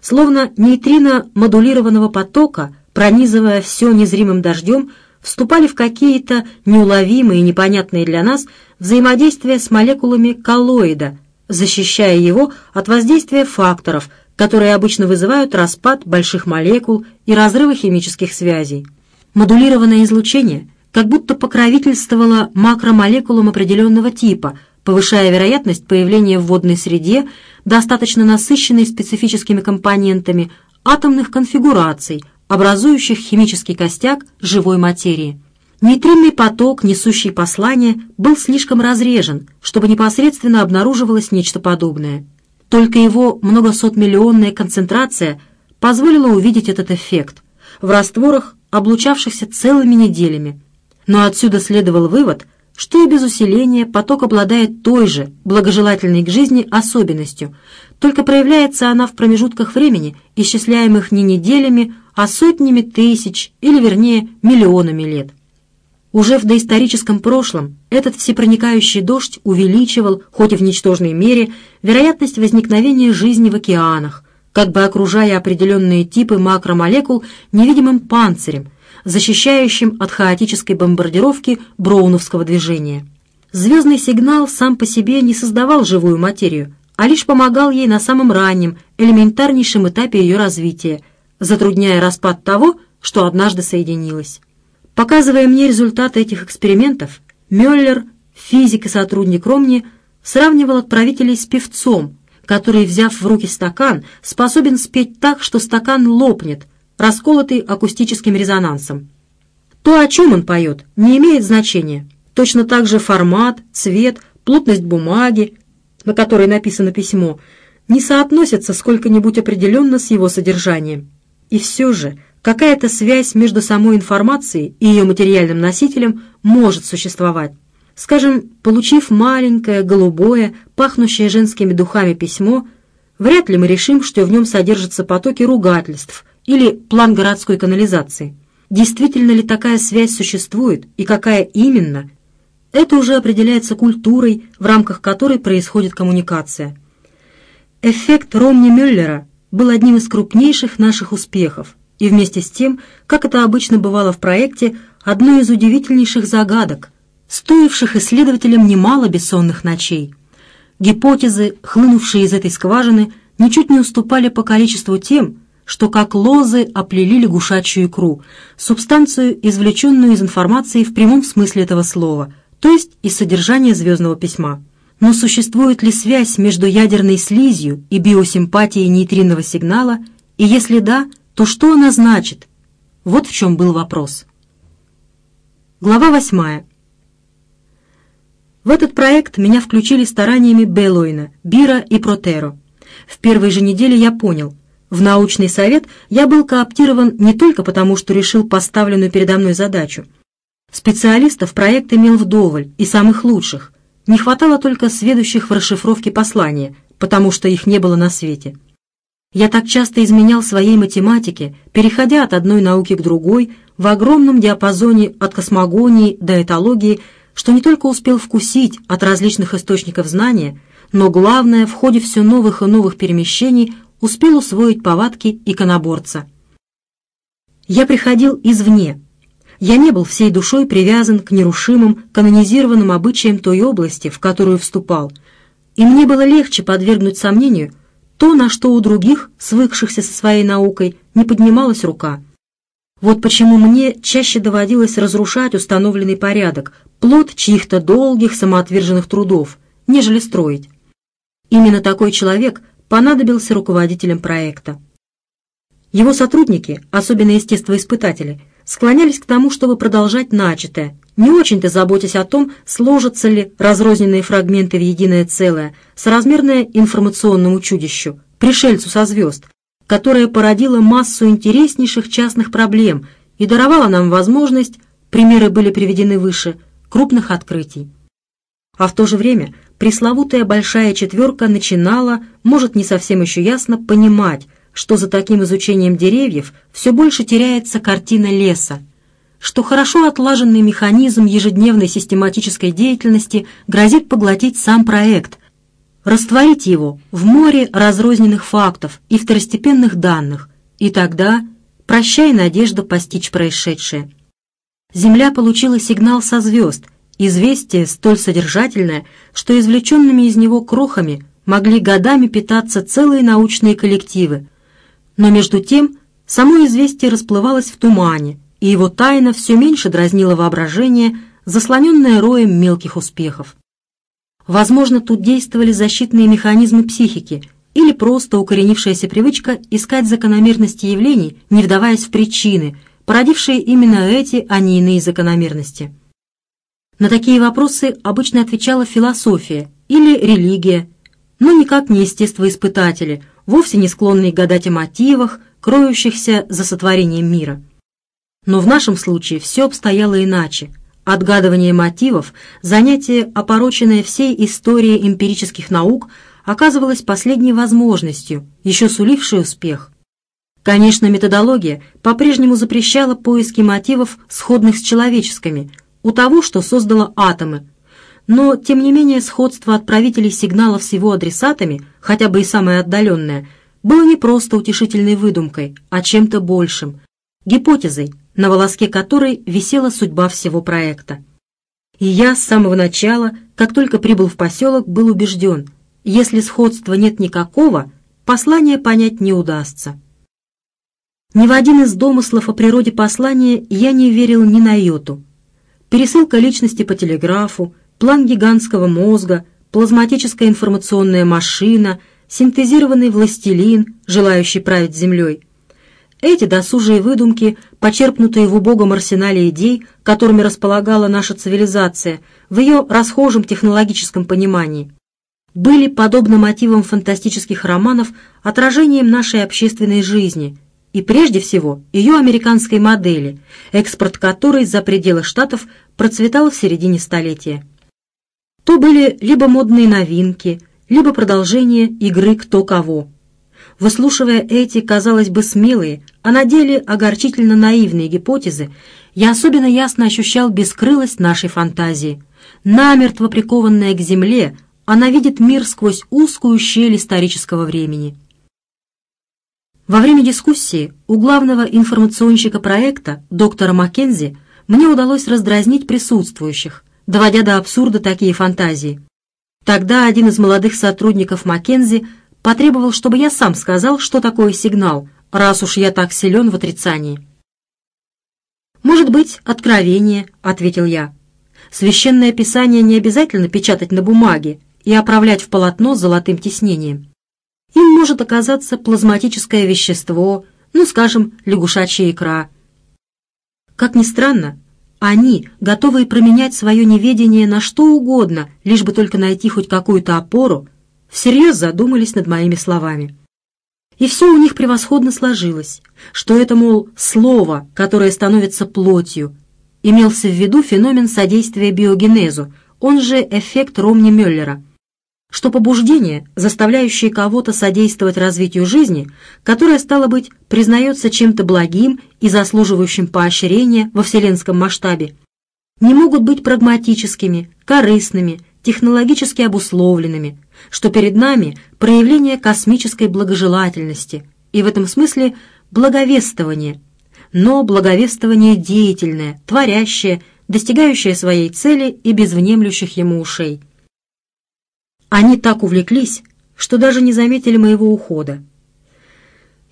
Словно нейтрино модулированного потока, пронизывая все незримым дождем, вступали в какие-то неуловимые и непонятные для нас взаимодействия с молекулами коллоида, защищая его от воздействия факторов, которые обычно вызывают распад больших молекул и разрывы химических связей. Модулированное излучение как будто покровительствовало макромолекулам определенного типа, повышая вероятность появления в водной среде, достаточно насыщенной специфическими компонентами, атомных конфигураций, образующих химический костяк живой материи. Нейтринный поток, несущий послание, был слишком разрежен, чтобы непосредственно обнаруживалось нечто подобное. Только его многосотмиллионная концентрация позволила увидеть этот эффект в растворах, облучавшихся целыми неделями. Но отсюда следовал вывод, что и без усиления поток обладает той же, благожелательной к жизни, особенностью, только проявляется она в промежутках времени, исчисляемых не неделями, а сотнями тысяч, или вернее миллионами лет. Уже в доисторическом прошлом этот всепроникающий дождь увеличивал, хоть и в ничтожной мере, вероятность возникновения жизни в океанах, как бы окружая определенные типы макромолекул невидимым панцирем, защищающим от хаотической бомбардировки броуновского движения. Звездный сигнал сам по себе не создавал живую материю, а лишь помогал ей на самом раннем, элементарнейшем этапе ее развития, затрудняя распад того, что однажды соединилось. Показывая мне результаты этих экспериментов, Мюллер, физик и сотрудник Ромни, сравнивал отправителей с певцом, который, взяв в руки стакан, способен спеть так, что стакан лопнет, расколотый акустическим резонансом. То, о чем он поет, не имеет значения. Точно так же формат, цвет, плотность бумаги, на которой написано письмо, не соотносятся сколько-нибудь определенно с его содержанием. И все же какая-то связь между самой информацией и ее материальным носителем может существовать. Скажем, получив маленькое, голубое, пахнущее женскими духами письмо, вряд ли мы решим, что в нем содержатся потоки ругательств или план городской канализации. Действительно ли такая связь существует и какая именно, это уже определяется культурой, в рамках которой происходит коммуникация. Эффект Ромни-Мюллера был одним из крупнейших наших успехов, и вместе с тем, как это обычно бывало в проекте, одной из удивительнейших загадок, стоивших исследователям немало бессонных ночей. Гипотезы, хлынувшие из этой скважины, ничуть не уступали по количеству тем, что как лозы оплели лягушачью икру, субстанцию, извлеченную из информации в прямом смысле этого слова, то есть из содержания звездного письма. Но существует ли связь между ядерной слизью и биосимпатией нейтринного сигнала, и если да, то что она значит? Вот в чем был вопрос. Глава восьмая. В этот проект меня включили стараниями Беллойна, Бира и Протеро. В первой же неделе я понял, в научный совет я был кооптирован не только потому, что решил поставленную передо мной задачу. Специалистов проект имел вдоволь и самых лучших. Не хватало только сведущих в расшифровке послания, потому что их не было на свете. Я так часто изменял своей математике, переходя от одной науки к другой, в огромном диапазоне от космогонии до этологии, что не только успел вкусить от различных источников знания, но главное, в ходе все новых и новых перемещений успел усвоить повадки иконоборца. Я приходил извне. Я не был всей душой привязан к нерушимым, канонизированным обычаям той области, в которую вступал, и мне было легче подвергнуть сомнению – то, на что у других, свыкшихся со своей наукой, не поднималась рука. Вот почему мне чаще доводилось разрушать установленный порядок, плод чьих-то долгих самоотверженных трудов, нежели строить. Именно такой человек понадобился руководителем проекта. Его сотрудники, особенно естествоиспытатели, склонялись к тому, чтобы продолжать начатое, не очень-то заботясь о том, сложатся ли разрозненные фрагменты в единое целое, соразмерное информационному чудищу, пришельцу со звезд, которое породило массу интереснейших частных проблем и даровало нам возможность, примеры были приведены выше, крупных открытий. А в то же время пресловутая большая четверка начинала, может не совсем еще ясно, понимать, что за таким изучением деревьев все больше теряется картина леса, что хорошо отлаженный механизм ежедневной систематической деятельности грозит поглотить сам проект, растворить его в море разрозненных фактов и второстепенных данных, и тогда прощай надежда постичь происшедшее. Земля получила сигнал со звезд, известие столь содержательное, что извлеченными из него крохами могли годами питаться целые научные коллективы, но между тем само известие расплывалось в тумане, и его тайна все меньше дразнила воображение, заслоненное роем мелких успехов. Возможно, тут действовали защитные механизмы психики или просто укоренившаяся привычка искать закономерности явлений, не вдаваясь в причины, породившие именно эти, а не иные закономерности. На такие вопросы обычно отвечала философия или религия, но никак не естествоиспытатели, вовсе не склонные гадать о мотивах, кроющихся за сотворением мира. Но в нашем случае все обстояло иначе. Отгадывание мотивов, занятие, опороченное всей историей эмпирических наук, оказывалось последней возможностью, еще сулившей успех. Конечно, методология по-прежнему запрещала поиски мотивов, сходных с человеческими, у того, что создало атомы, но, тем не менее, сходство отправителей сигналов с его адресатами, хотя бы и самое отдаленное, было не просто утешительной выдумкой, а чем-то большим, гипотезой, на волоске которой висела судьба всего проекта. И я с самого начала, как только прибыл в поселок, был убежден, если сходства нет никакого, послание понять не удастся. Ни в один из домыслов о природе послания я не верил ни на йоту. Пересылка личности по телеграфу, план гигантского мозга, плазматическая информационная машина, синтезированный властелин, желающий править землей. Эти досужие выдумки, почерпнутые в убогом арсенале идей, которыми располагала наша цивилизация, в ее расхожем технологическом понимании, были, подобно мотивам фантастических романов, отражением нашей общественной жизни и, прежде всего, ее американской модели, экспорт которой за пределы Штатов процветал в середине столетия то были либо модные новинки, либо продолжение игры «Кто кого». Выслушивая эти, казалось бы, смелые, а на деле огорчительно наивные гипотезы, я особенно ясно ощущал бескрылость нашей фантазии. Намертво прикованная к земле, она видит мир сквозь узкую щель исторического времени. Во время дискуссии у главного информационщика проекта, доктора Маккензи, мне удалось раздразнить присутствующих, доводя до абсурда такие фантазии. Тогда один из молодых сотрудников Маккензи потребовал, чтобы я сам сказал, что такое сигнал, раз уж я так силен в отрицании. «Может быть, откровение», — ответил я. «Священное писание не обязательно печатать на бумаге и оправлять в полотно с золотым тиснением. Им может оказаться плазматическое вещество, ну, скажем, лягушачья икра». Как ни странно, они, готовые променять свое неведение на что угодно, лишь бы только найти хоть какую-то опору, всерьез задумались над моими словами. И все у них превосходно сложилось, что это, мол, слово, которое становится плотью, имелся в виду феномен содействия биогенезу, он же эффект Ромни-Мюллера – что побуждение, заставляющее кого-то содействовать развитию жизни, которое, стало быть, признается чем-то благим и заслуживающим поощрения во вселенском масштабе, не могут быть прагматическими, корыстными, технологически обусловленными, что перед нами проявление космической благожелательности и в этом смысле благовествование, но благовествование деятельное, творящее, достигающее своей цели и без внемлющих ему ушей. Они так увлеклись, что даже не заметили моего ухода.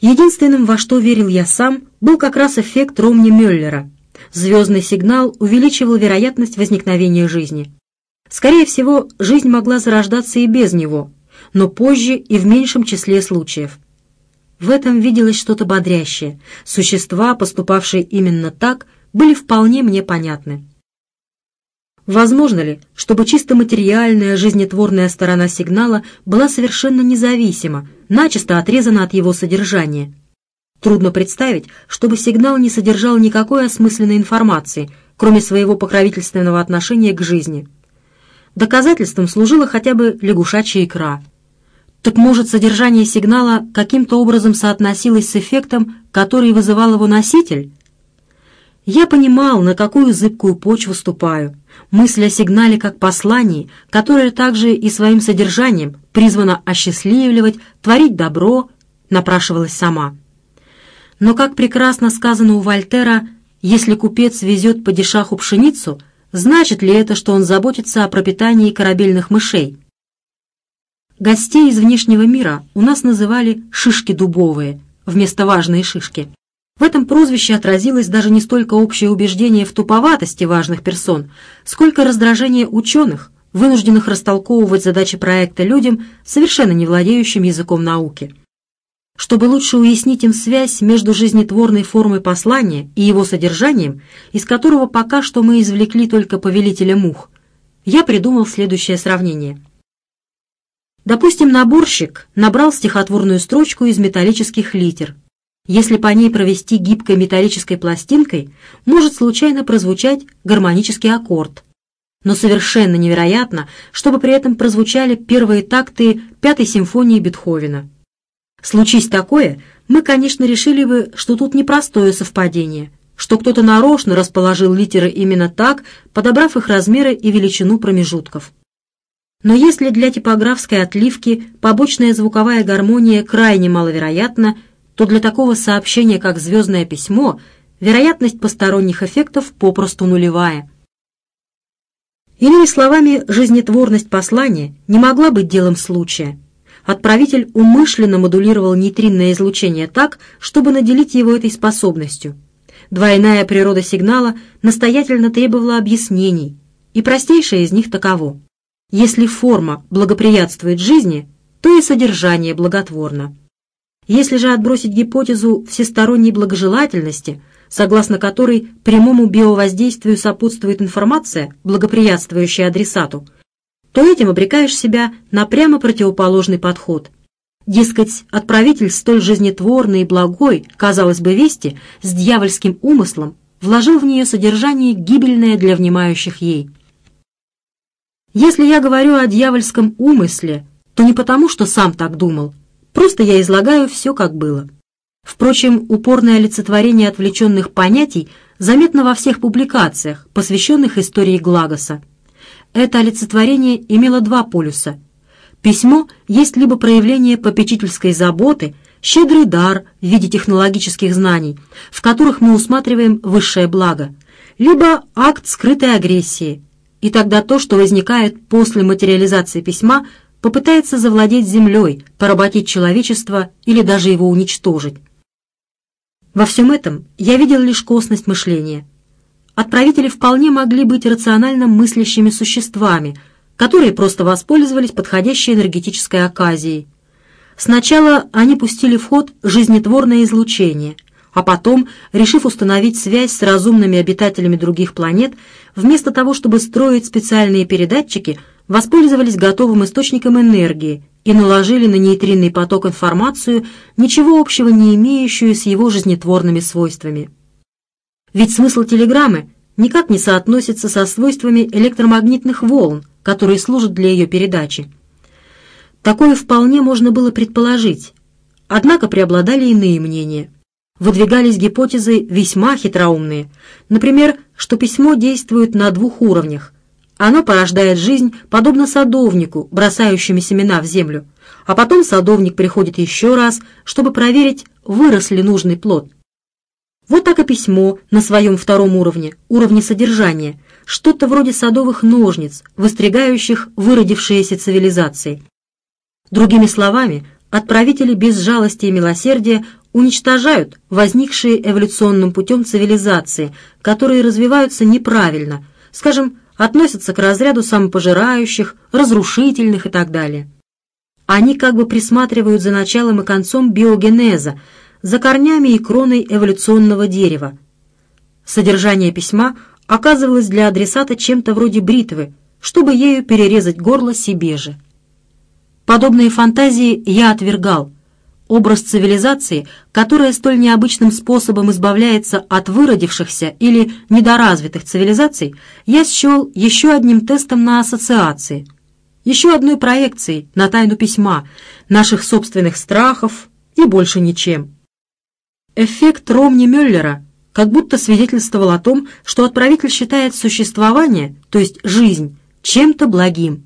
Единственным, во что верил я сам, был как раз эффект Ромни-Мюллера. Звездный сигнал увеличивал вероятность возникновения жизни. Скорее всего, жизнь могла зарождаться и без него, но позже и в меньшем числе случаев. В этом виделось что-то бодрящее. Существа, поступавшие именно так, были вполне мне понятны. Возможно ли, чтобы чисто материальная жизнетворная сторона сигнала была совершенно независима, начисто отрезана от его содержания? Трудно представить, чтобы сигнал не содержал никакой осмысленной информации, кроме своего покровительственного отношения к жизни. Доказательством служила хотя бы лягушачья икра. Так может, содержание сигнала каким-то образом соотносилось с эффектом, который вызывал его носитель? Я понимал, на какую зыбкую почву ступаю. Мысль о сигнале как послании, которое также и своим содержанием призвано осчастливливать, творить добро, напрашивалась сама. Но, как прекрасно сказано у Вольтера, если купец везет по дешаху пшеницу, значит ли это, что он заботится о пропитании корабельных мышей? Гостей из внешнего мира у нас называли «шишки дубовые» вместо «важные шишки». В этом прозвище отразилось даже не столько общее убеждение в туповатости важных персон, сколько раздражение ученых, вынужденных растолковывать задачи проекта людям, совершенно не владеющим языком науки. Чтобы лучше уяснить им связь между жизнетворной формой послания и его содержанием, из которого пока что мы извлекли только повелителя мух, я придумал следующее сравнение. Допустим, наборщик набрал стихотворную строчку из металлических литер. Если по ней провести гибкой металлической пластинкой, может случайно прозвучать гармонический аккорд. Но совершенно невероятно, чтобы при этом прозвучали первые такты Пятой симфонии Бетховена. Случись такое, мы, конечно, решили бы, что тут непростое совпадение, что кто-то нарочно расположил литеры именно так, подобрав их размеры и величину промежутков. Но если для типографской отливки побочная звуковая гармония крайне маловероятна, то для такого сообщения, как «звездное письмо», вероятность посторонних эффектов попросту нулевая. Иными словами, жизнетворность послания не могла быть делом случая – отправитель умышленно модулировал нейтринное излучение так, чтобы наделить его этой способностью. Двойная природа сигнала настоятельно требовала объяснений, и простейшее из них таково. Если форма благоприятствует жизни, то и содержание благотворно. Если же отбросить гипотезу всесторонней благожелательности, согласно которой прямому биовоздействию сопутствует информация, благоприятствующая адресату, то этим обрекаешь себя на прямо противоположный подход. Дескать, отправитель столь жизнетворный и благой, казалось бы, вести, с дьявольским умыслом, вложил в нее содержание гибельное для внимающих ей. Если я говорю о дьявольском умысле, то не потому, что сам так думал, просто я излагаю все, как было. Впрочем, упорное олицетворение отвлеченных понятий заметно во всех публикациях, посвященных истории Глагоса. Это олицетворение имело два полюса. Письмо есть либо проявление попечительской заботы, щедрый дар в виде технологических знаний, в которых мы усматриваем высшее благо, либо акт скрытой агрессии, и тогда то, что возникает после материализации письма, попытается завладеть землей, поработить человечество или даже его уничтожить. Во всем этом я видел лишь косность мышления – отправители вполне могли быть рационально мыслящими существами, которые просто воспользовались подходящей энергетической оказией. Сначала они пустили в ход жизнетворное излучение, а потом, решив установить связь с разумными обитателями других планет, вместо того, чтобы строить специальные передатчики, воспользовались готовым источником энергии и наложили на нейтринный поток информацию, ничего общего не имеющую с его жизнетворными свойствами. Ведь смысл телеграммы никак не соотносится со свойствами электромагнитных волн, которые служат для ее передачи. Такое вполне можно было предположить, однако преобладали иные мнения. Выдвигались гипотезы весьма хитроумные, например, что письмо действует на двух уровнях. Оно порождает жизнь, подобно садовнику, бросающему семена в землю, а потом садовник приходит еще раз, чтобы проверить, вырос ли нужный плод. Вот так и письмо на своем втором уровне, уровне содержания, что-то вроде садовых ножниц, выстригающих выродившиеся цивилизации. Другими словами, отправители без жалости и милосердия уничтожают возникшие эволюционным путем цивилизации, которые развиваются неправильно, скажем, относятся к разряду самопожирающих, разрушительных и так далее. Они как бы присматривают за началом и концом биогенеза, за корнями и кроной эволюционного дерева. Содержание письма оказывалась для адресата чем-то вроде бритвы, чтобы ею перерезать горло себе же. Подобные фантазии я отвергал. Образ цивилизации, которая столь необычным способом избавляется от выродившихся или недоразвитых цивилизаций, я счел еще одним тестом на ассоциации, еще одной проекцией на тайну письма, наших собственных страхов и больше ничем. Эффект Ромни Мюллера как будто свидетельствовал о том, что отправитель считает существование, то есть жизнь, чем-то благим.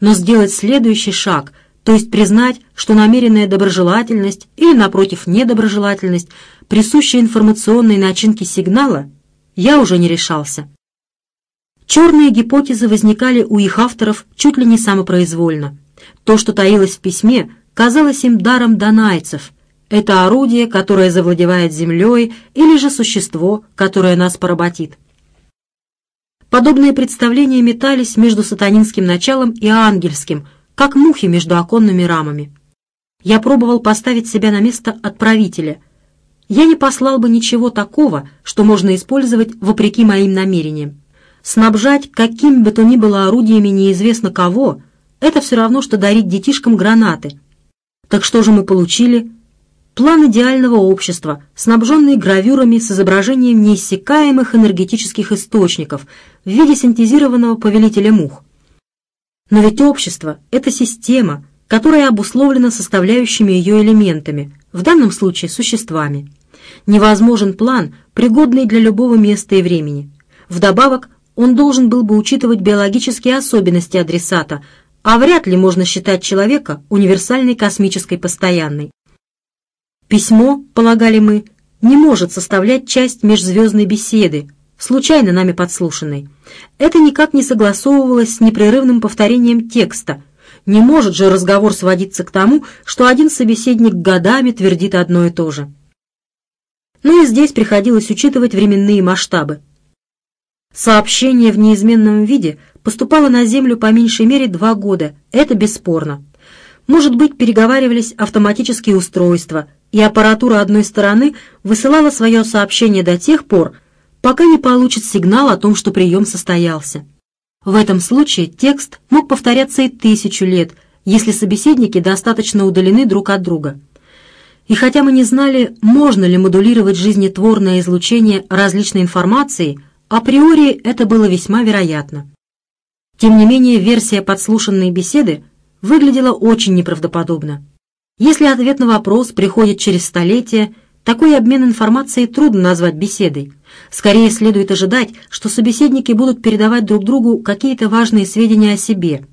Но сделать следующий шаг, то есть признать, что намеренная доброжелательность или, напротив, недоброжелательность, присущая информационной начинке сигнала, я уже не решался. Черные гипотезы возникали у их авторов чуть ли не самопроизвольно. То, что таилось в письме, казалось им даром донайцев. Это орудие, которое завладевает землей, или же существо, которое нас поработит. Подобные представления метались между сатанинским началом и ангельским, как мухи между оконными рамами. Я пробовал поставить себя на место отправителя. Я не послал бы ничего такого, что можно использовать вопреки моим намерениям. Снабжать каким бы то ни было орудиями неизвестно кого — это все равно, что дарить детишкам гранаты. Так что же мы получили? План идеального общества, снабженный гравюрами с изображением неиссякаемых энергетических источников в виде синтезированного повелителя мух. Но ведь общество — это система, которая обусловлена составляющими ее элементами, в данном случае существами. Невозможен план, пригодный для любого места и времени. Вдобавок, он должен был бы учитывать биологические особенности адресата, а вряд ли можно считать человека универсальной космической постоянной. Письмо, полагали мы, не может составлять часть межзвездной беседы, случайно нами подслушанной. Это никак не согласовывалось с непрерывным повторением текста. Не может же разговор сводиться к тому, что один собеседник годами твердит одно и то же. Но и здесь приходилось учитывать временные масштабы. Сообщение в неизменном виде поступало на Землю по меньшей мере два года, это бесспорно. Может быть, переговаривались автоматические устройства – и аппаратура одной стороны высылала свое сообщение до тех пор, пока не получит сигнал о том, что прием состоялся. В этом случае текст мог повторяться и тысячу лет, если собеседники достаточно удалены друг от друга. И хотя мы не знали, можно ли модулировать жизнетворное излучение различной информации, априори это было весьма вероятно. Тем не менее, версия подслушанной беседы выглядела очень неправдоподобно. Если ответ на вопрос приходит через столетия, такой обмен информацией трудно назвать беседой. Скорее следует ожидать, что собеседники будут передавать друг другу какие-то важные сведения о себе.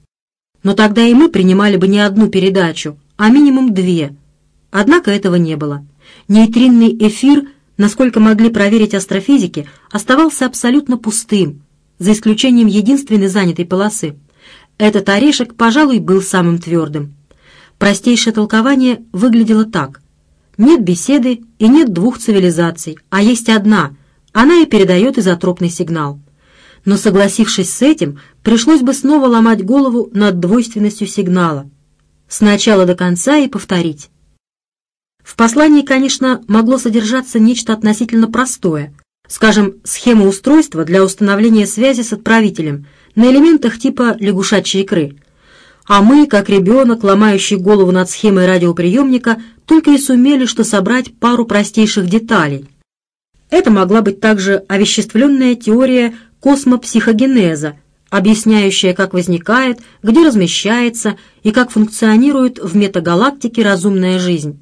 Но тогда и мы принимали бы не одну передачу, а минимум две. Однако этого не было. Нейтринный эфир, насколько могли проверить астрофизики, оставался абсолютно пустым, за исключением единственной занятой полосы. Этот орешек, пожалуй, был самым твердым. Простейшее толкование выглядело так. Нет беседы и нет двух цивилизаций, а есть одна, она и передает изотропный сигнал. Но согласившись с этим, пришлось бы снова ломать голову над двойственностью сигнала. С начала до конца и повторить. В послании, конечно, могло содержаться нечто относительно простое, скажем, схема устройства для установления связи с отправителем на элементах типа лягушачьей икры – а мы, как ребенок, ломающий голову над схемой радиоприемника, только и сумели что собрать пару простейших деталей. Это могла быть также овеществленная теория космопсихогенеза, объясняющая, как возникает, где размещается и как функционирует в метагалактике разумная жизнь.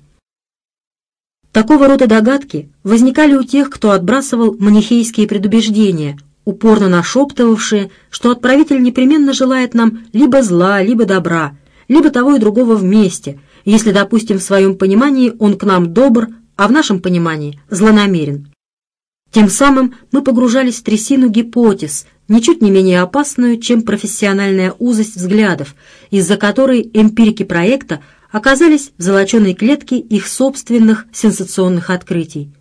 Такого рода догадки возникали у тех, кто отбрасывал манихейские предубеждения – упорно нашептывавшие, что отправитель непременно желает нам либо зла, либо добра, либо того и другого вместе, если, допустим, в своем понимании он к нам добр, а в нашем понимании злонамерен. Тем самым мы погружались в трясину гипотез, ничуть не менее опасную, чем профессиональная узость взглядов, из-за которой эмпирики проекта оказались в золоченой клетке их собственных сенсационных открытий.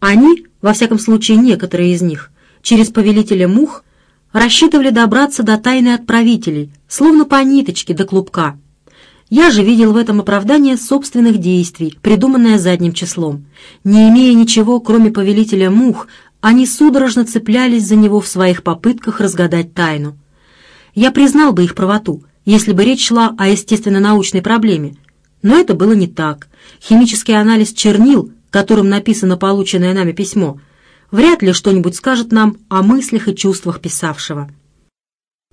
Они, во всяком случае некоторые из них, через повелителя мух рассчитывали добраться до тайны отправителей, словно по ниточке до клубка. Я же видел в этом оправдание собственных действий, придуманное задним числом. Не имея ничего, кроме повелителя мух, они судорожно цеплялись за него в своих попытках разгадать тайну. Я признал бы их правоту, если бы речь шла о естественно-научной проблеме, но это было не так. Химический анализ чернил, которым написано полученное нами письмо, вряд ли что-нибудь скажет нам о мыслях и чувствах писавшего.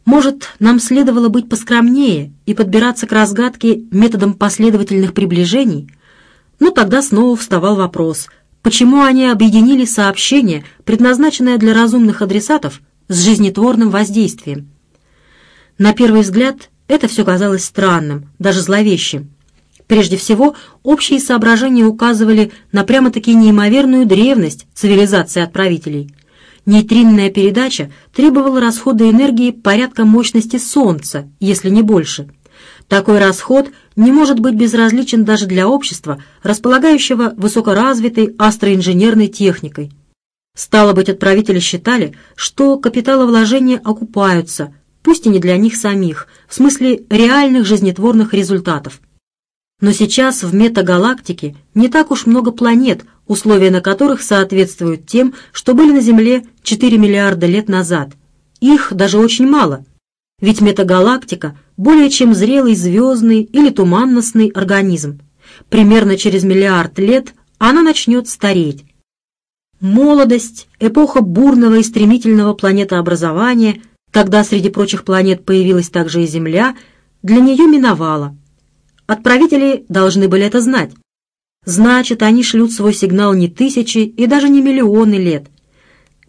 Может, нам следовало быть поскромнее и подбираться к разгадке методом последовательных приближений? Но тогда снова вставал вопрос, почему они объединили сообщение, предназначенное для разумных адресатов, с жизнетворным воздействием? На первый взгляд это все казалось странным, даже зловещим. Прежде всего, общие соображения указывали на прямо-таки неимоверную древность цивилизации отправителей – Нейтринная передача требовала расхода энергии порядка мощности Солнца, если не больше. Такой расход не может быть безразличен даже для общества, располагающего высокоразвитой астроинженерной техникой. Стало быть, отправители считали, что капиталовложения окупаются, пусть и не для них самих, в смысле реальных жизнетворных результатов. Но сейчас в метагалактике не так уж много планет, условия на которых соответствуют тем, что были на Земле 4 миллиарда лет назад. Их даже очень мало, ведь метагалактика – более чем зрелый звездный или туманностный организм. Примерно через миллиард лет она начнет стареть. Молодость, эпоха бурного и стремительного планетообразования, когда среди прочих планет появилась также и Земля, для нее миновала. Отправители должны были это знать. Значит, они шлют свой сигнал не тысячи и даже не миллионы лет.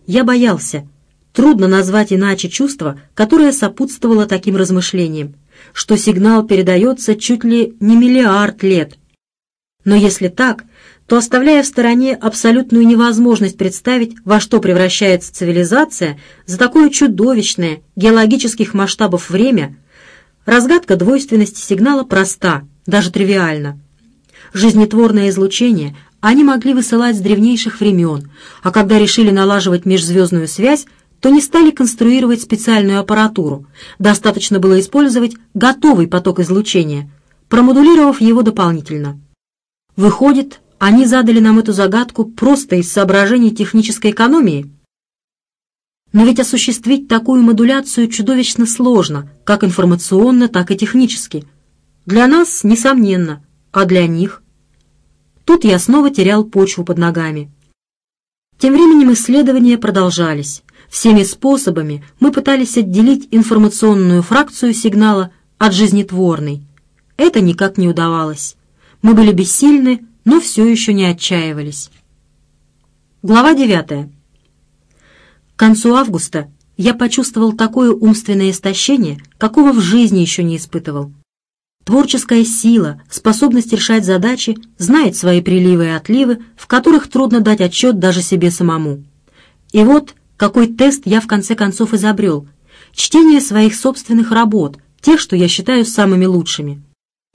Я боялся. Трудно назвать иначе чувство, которое сопутствовало таким размышлениям, что сигнал передается чуть ли не миллиард лет. Но если так, то оставляя в стороне абсолютную невозможность представить, во что превращается цивилизация за такое чудовищное геологических масштабов время, разгадка двойственности сигнала проста, даже тривиальна. Жизнетворное излучение они могли высылать с древнейших времен, а когда решили налаживать межзвездную связь, то не стали конструировать специальную аппаратуру. Достаточно было использовать готовый поток излучения, промодулировав его дополнительно. Выходит, они задали нам эту загадку просто из соображений технической экономии? Но ведь осуществить такую модуляцию чудовищно сложно, как информационно, так и технически. Для нас, несомненно, а для них? Тут я снова терял почву под ногами. Тем временем исследования продолжались. Всеми способами мы пытались отделить информационную фракцию сигнала от жизнетворной. Это никак не удавалось. Мы были бессильны, но все еще не отчаивались. Глава 9. К концу августа я почувствовал такое умственное истощение, какого в жизни еще не испытывал. Творческая сила, способность решать задачи знает свои приливы и отливы, в которых трудно дать отчет даже себе самому. И вот какой тест я в конце концов изобрел. Чтение своих собственных работ, тех, что я считаю самыми лучшими.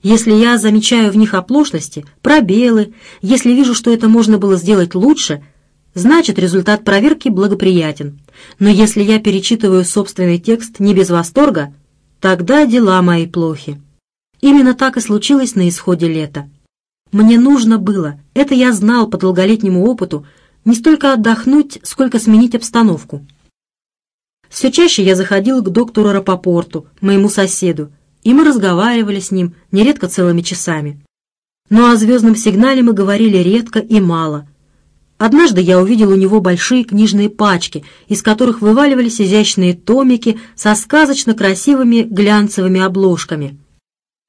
Если я замечаю в них оплошности, пробелы, если вижу, что это можно было сделать лучше, значит результат проверки благоприятен. Но если я перечитываю собственный текст не без восторга, тогда дела мои плохи. Именно так и случилось на исходе лета. Мне нужно было, это я знал по долголетнему опыту, не столько отдохнуть, сколько сменить обстановку. Все чаще я заходил к доктору Рапопорту, моему соседу, и мы разговаривали с ним, нередко целыми часами. Но о звездном сигнале мы говорили редко и мало. Однажды я увидел у него большие книжные пачки, из которых вываливались изящные томики со сказочно красивыми глянцевыми обложками.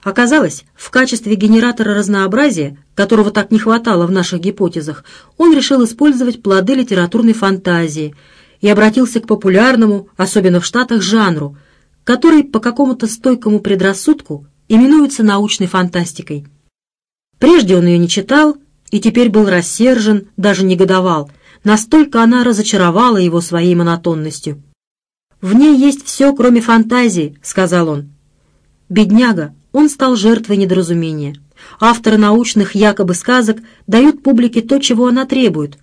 Оказалось, в качестве генератора разнообразия, которого так не хватало в наших гипотезах, он решил использовать плоды литературной фантазии и обратился к популярному, особенно в Штатах, жанру, который по какому-то стойкому предрассудку именуется научной фантастикой. Прежде он ее не читал и теперь был рассержен, даже негодовал, настолько она разочаровала его своей монотонностью. «В ней есть все, кроме фантазии», — сказал он. Бедняга, он стал жертвой недоразумения. Авторы научных якобы сказок дают публике то, чего она требует.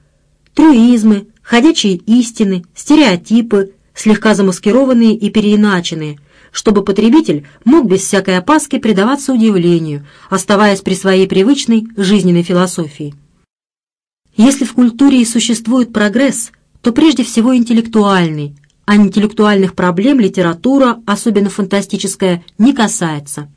Труизмы, ходячие истины, стереотипы, слегка замаскированные и переиначенные, чтобы потребитель мог без всякой опаски предаваться удивлению, оставаясь при своей привычной жизненной философии. Если в культуре и существует прогресс, то прежде всего интеллектуальный, а интеллектуальных проблем литература, особенно фантастическая, не касается.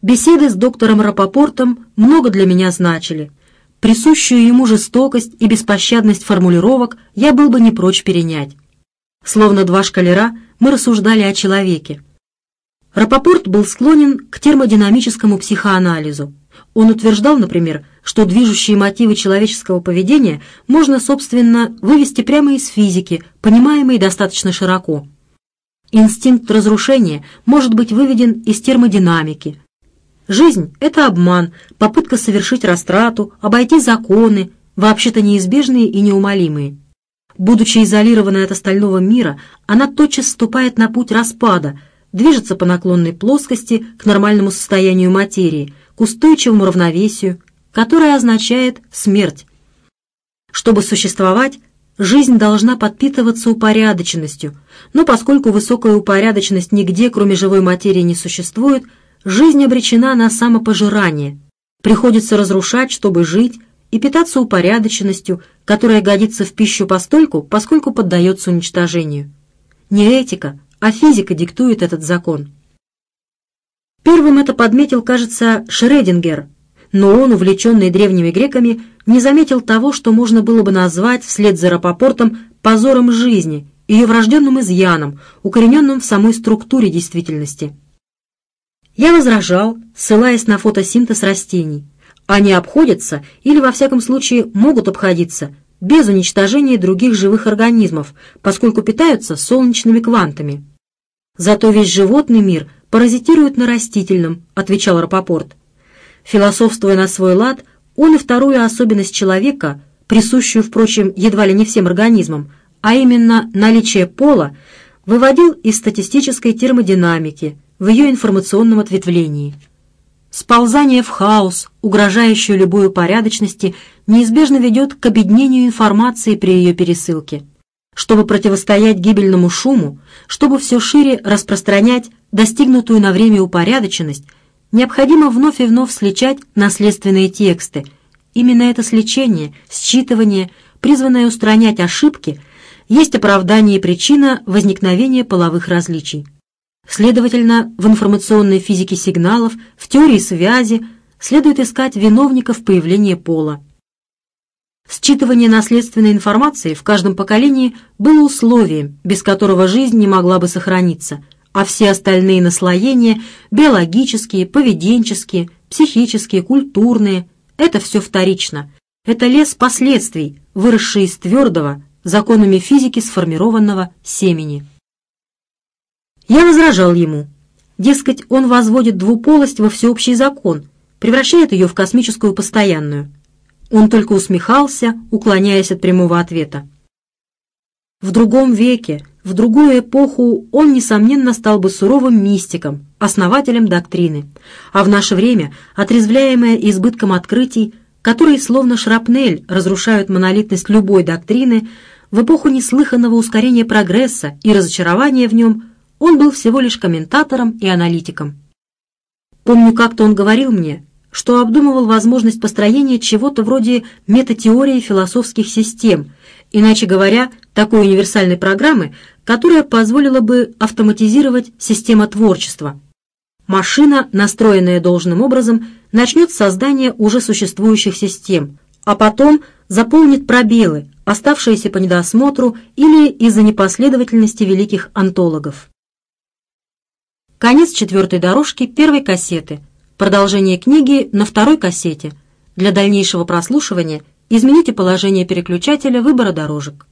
Беседы с доктором Рапопортом много для меня значили. Присущую ему жестокость и беспощадность формулировок я был бы не прочь перенять. Словно два шкалера, мы рассуждали о человеке. Рапопорт был склонен к термодинамическому психоанализу. Он утверждал, например, что движущие мотивы человеческого поведения можно, собственно, вывести прямо из физики, понимаемой достаточно широко. Инстинкт разрушения может быть выведен из термодинамики. Жизнь – это обман, попытка совершить растрату, обойти законы, вообще-то неизбежные и неумолимые. Будучи изолированной от остального мира, она тотчас вступает на путь распада, движется по наклонной плоскости к нормальному состоянию материи, к устойчивому равновесию, которое означает смерть. Чтобы существовать, жизнь должна подпитываться упорядоченностью, но поскольку высокая упорядоченность нигде, кроме живой материи, не существует, жизнь обречена на самопожирание. Приходится разрушать, чтобы жить, и питаться упорядоченностью, которая годится в пищу постольку, поскольку поддается уничтожению. Не этика, а физика диктует этот закон. Первым это подметил, кажется, Шредингер, но он, увлеченный древними греками, не заметил того, что можно было бы назвать вслед за Рапопортом позором жизни, ее врожденным изъяном, укорененным в самой структуре действительности. Я возражал, ссылаясь на фотосинтез растений. Они обходятся, или во всяком случае могут обходиться, без уничтожения других живых организмов, поскольку питаются солнечными квантами. Зато весь животный мир паразитирует на растительном, отвечал Рапопорт. Философствуя на свой лад, он и вторую особенность человека, присущую, впрочем, едва ли не всем организмам, а именно наличие пола, выводил из статистической термодинамики в ее информационном ответвлении. Сползание в хаос, угрожающую любой упорядоченности, неизбежно ведет к обеднению информации при ее пересылке. Чтобы противостоять гибельному шуму, чтобы все шире распространять достигнутую на время упорядоченность, необходимо вновь и вновь сличать наследственные тексты. Именно это сличение, считывание, призванное устранять ошибки, есть оправдание и причина возникновения половых различий. Следовательно, в информационной физике сигналов, в теории связи следует искать виновников появления пола. Считывание наследственной информации в каждом поколении было условием, без которого жизнь не могла бы сохраниться – а все остальные наслоения – биологические, поведенческие, психические, культурные – это все вторично. Это лес последствий, выросший из твердого, законами физики сформированного семени. Я возражал ему. Дескать, он возводит двуполость во всеобщий закон, превращает ее в космическую постоянную. Он только усмехался, уклоняясь от прямого ответа. В другом веке, в другую эпоху он, несомненно, стал бы суровым мистиком, основателем доктрины, а в наше время, отрезвляемое избытком открытий, которые словно шрапнель разрушают монолитность любой доктрины, в эпоху неслыханного ускорения прогресса и разочарования в нем, он был всего лишь комментатором и аналитиком. Помню, как-то он говорил мне, что обдумывал возможность построения чего-то вроде метатеории философских систем, иначе говоря, такой универсальной программы, которая позволила бы автоматизировать систему творчества. Машина, настроенная должным образом, начнет создание уже существующих систем, а потом заполнит пробелы, оставшиеся по недосмотру или из-за непоследовательности великих антологов. Конец четвертой дорожки первой кассеты. Продолжение книги на второй кассете. Для дальнейшего прослушивания измените положение переключателя выбора дорожек.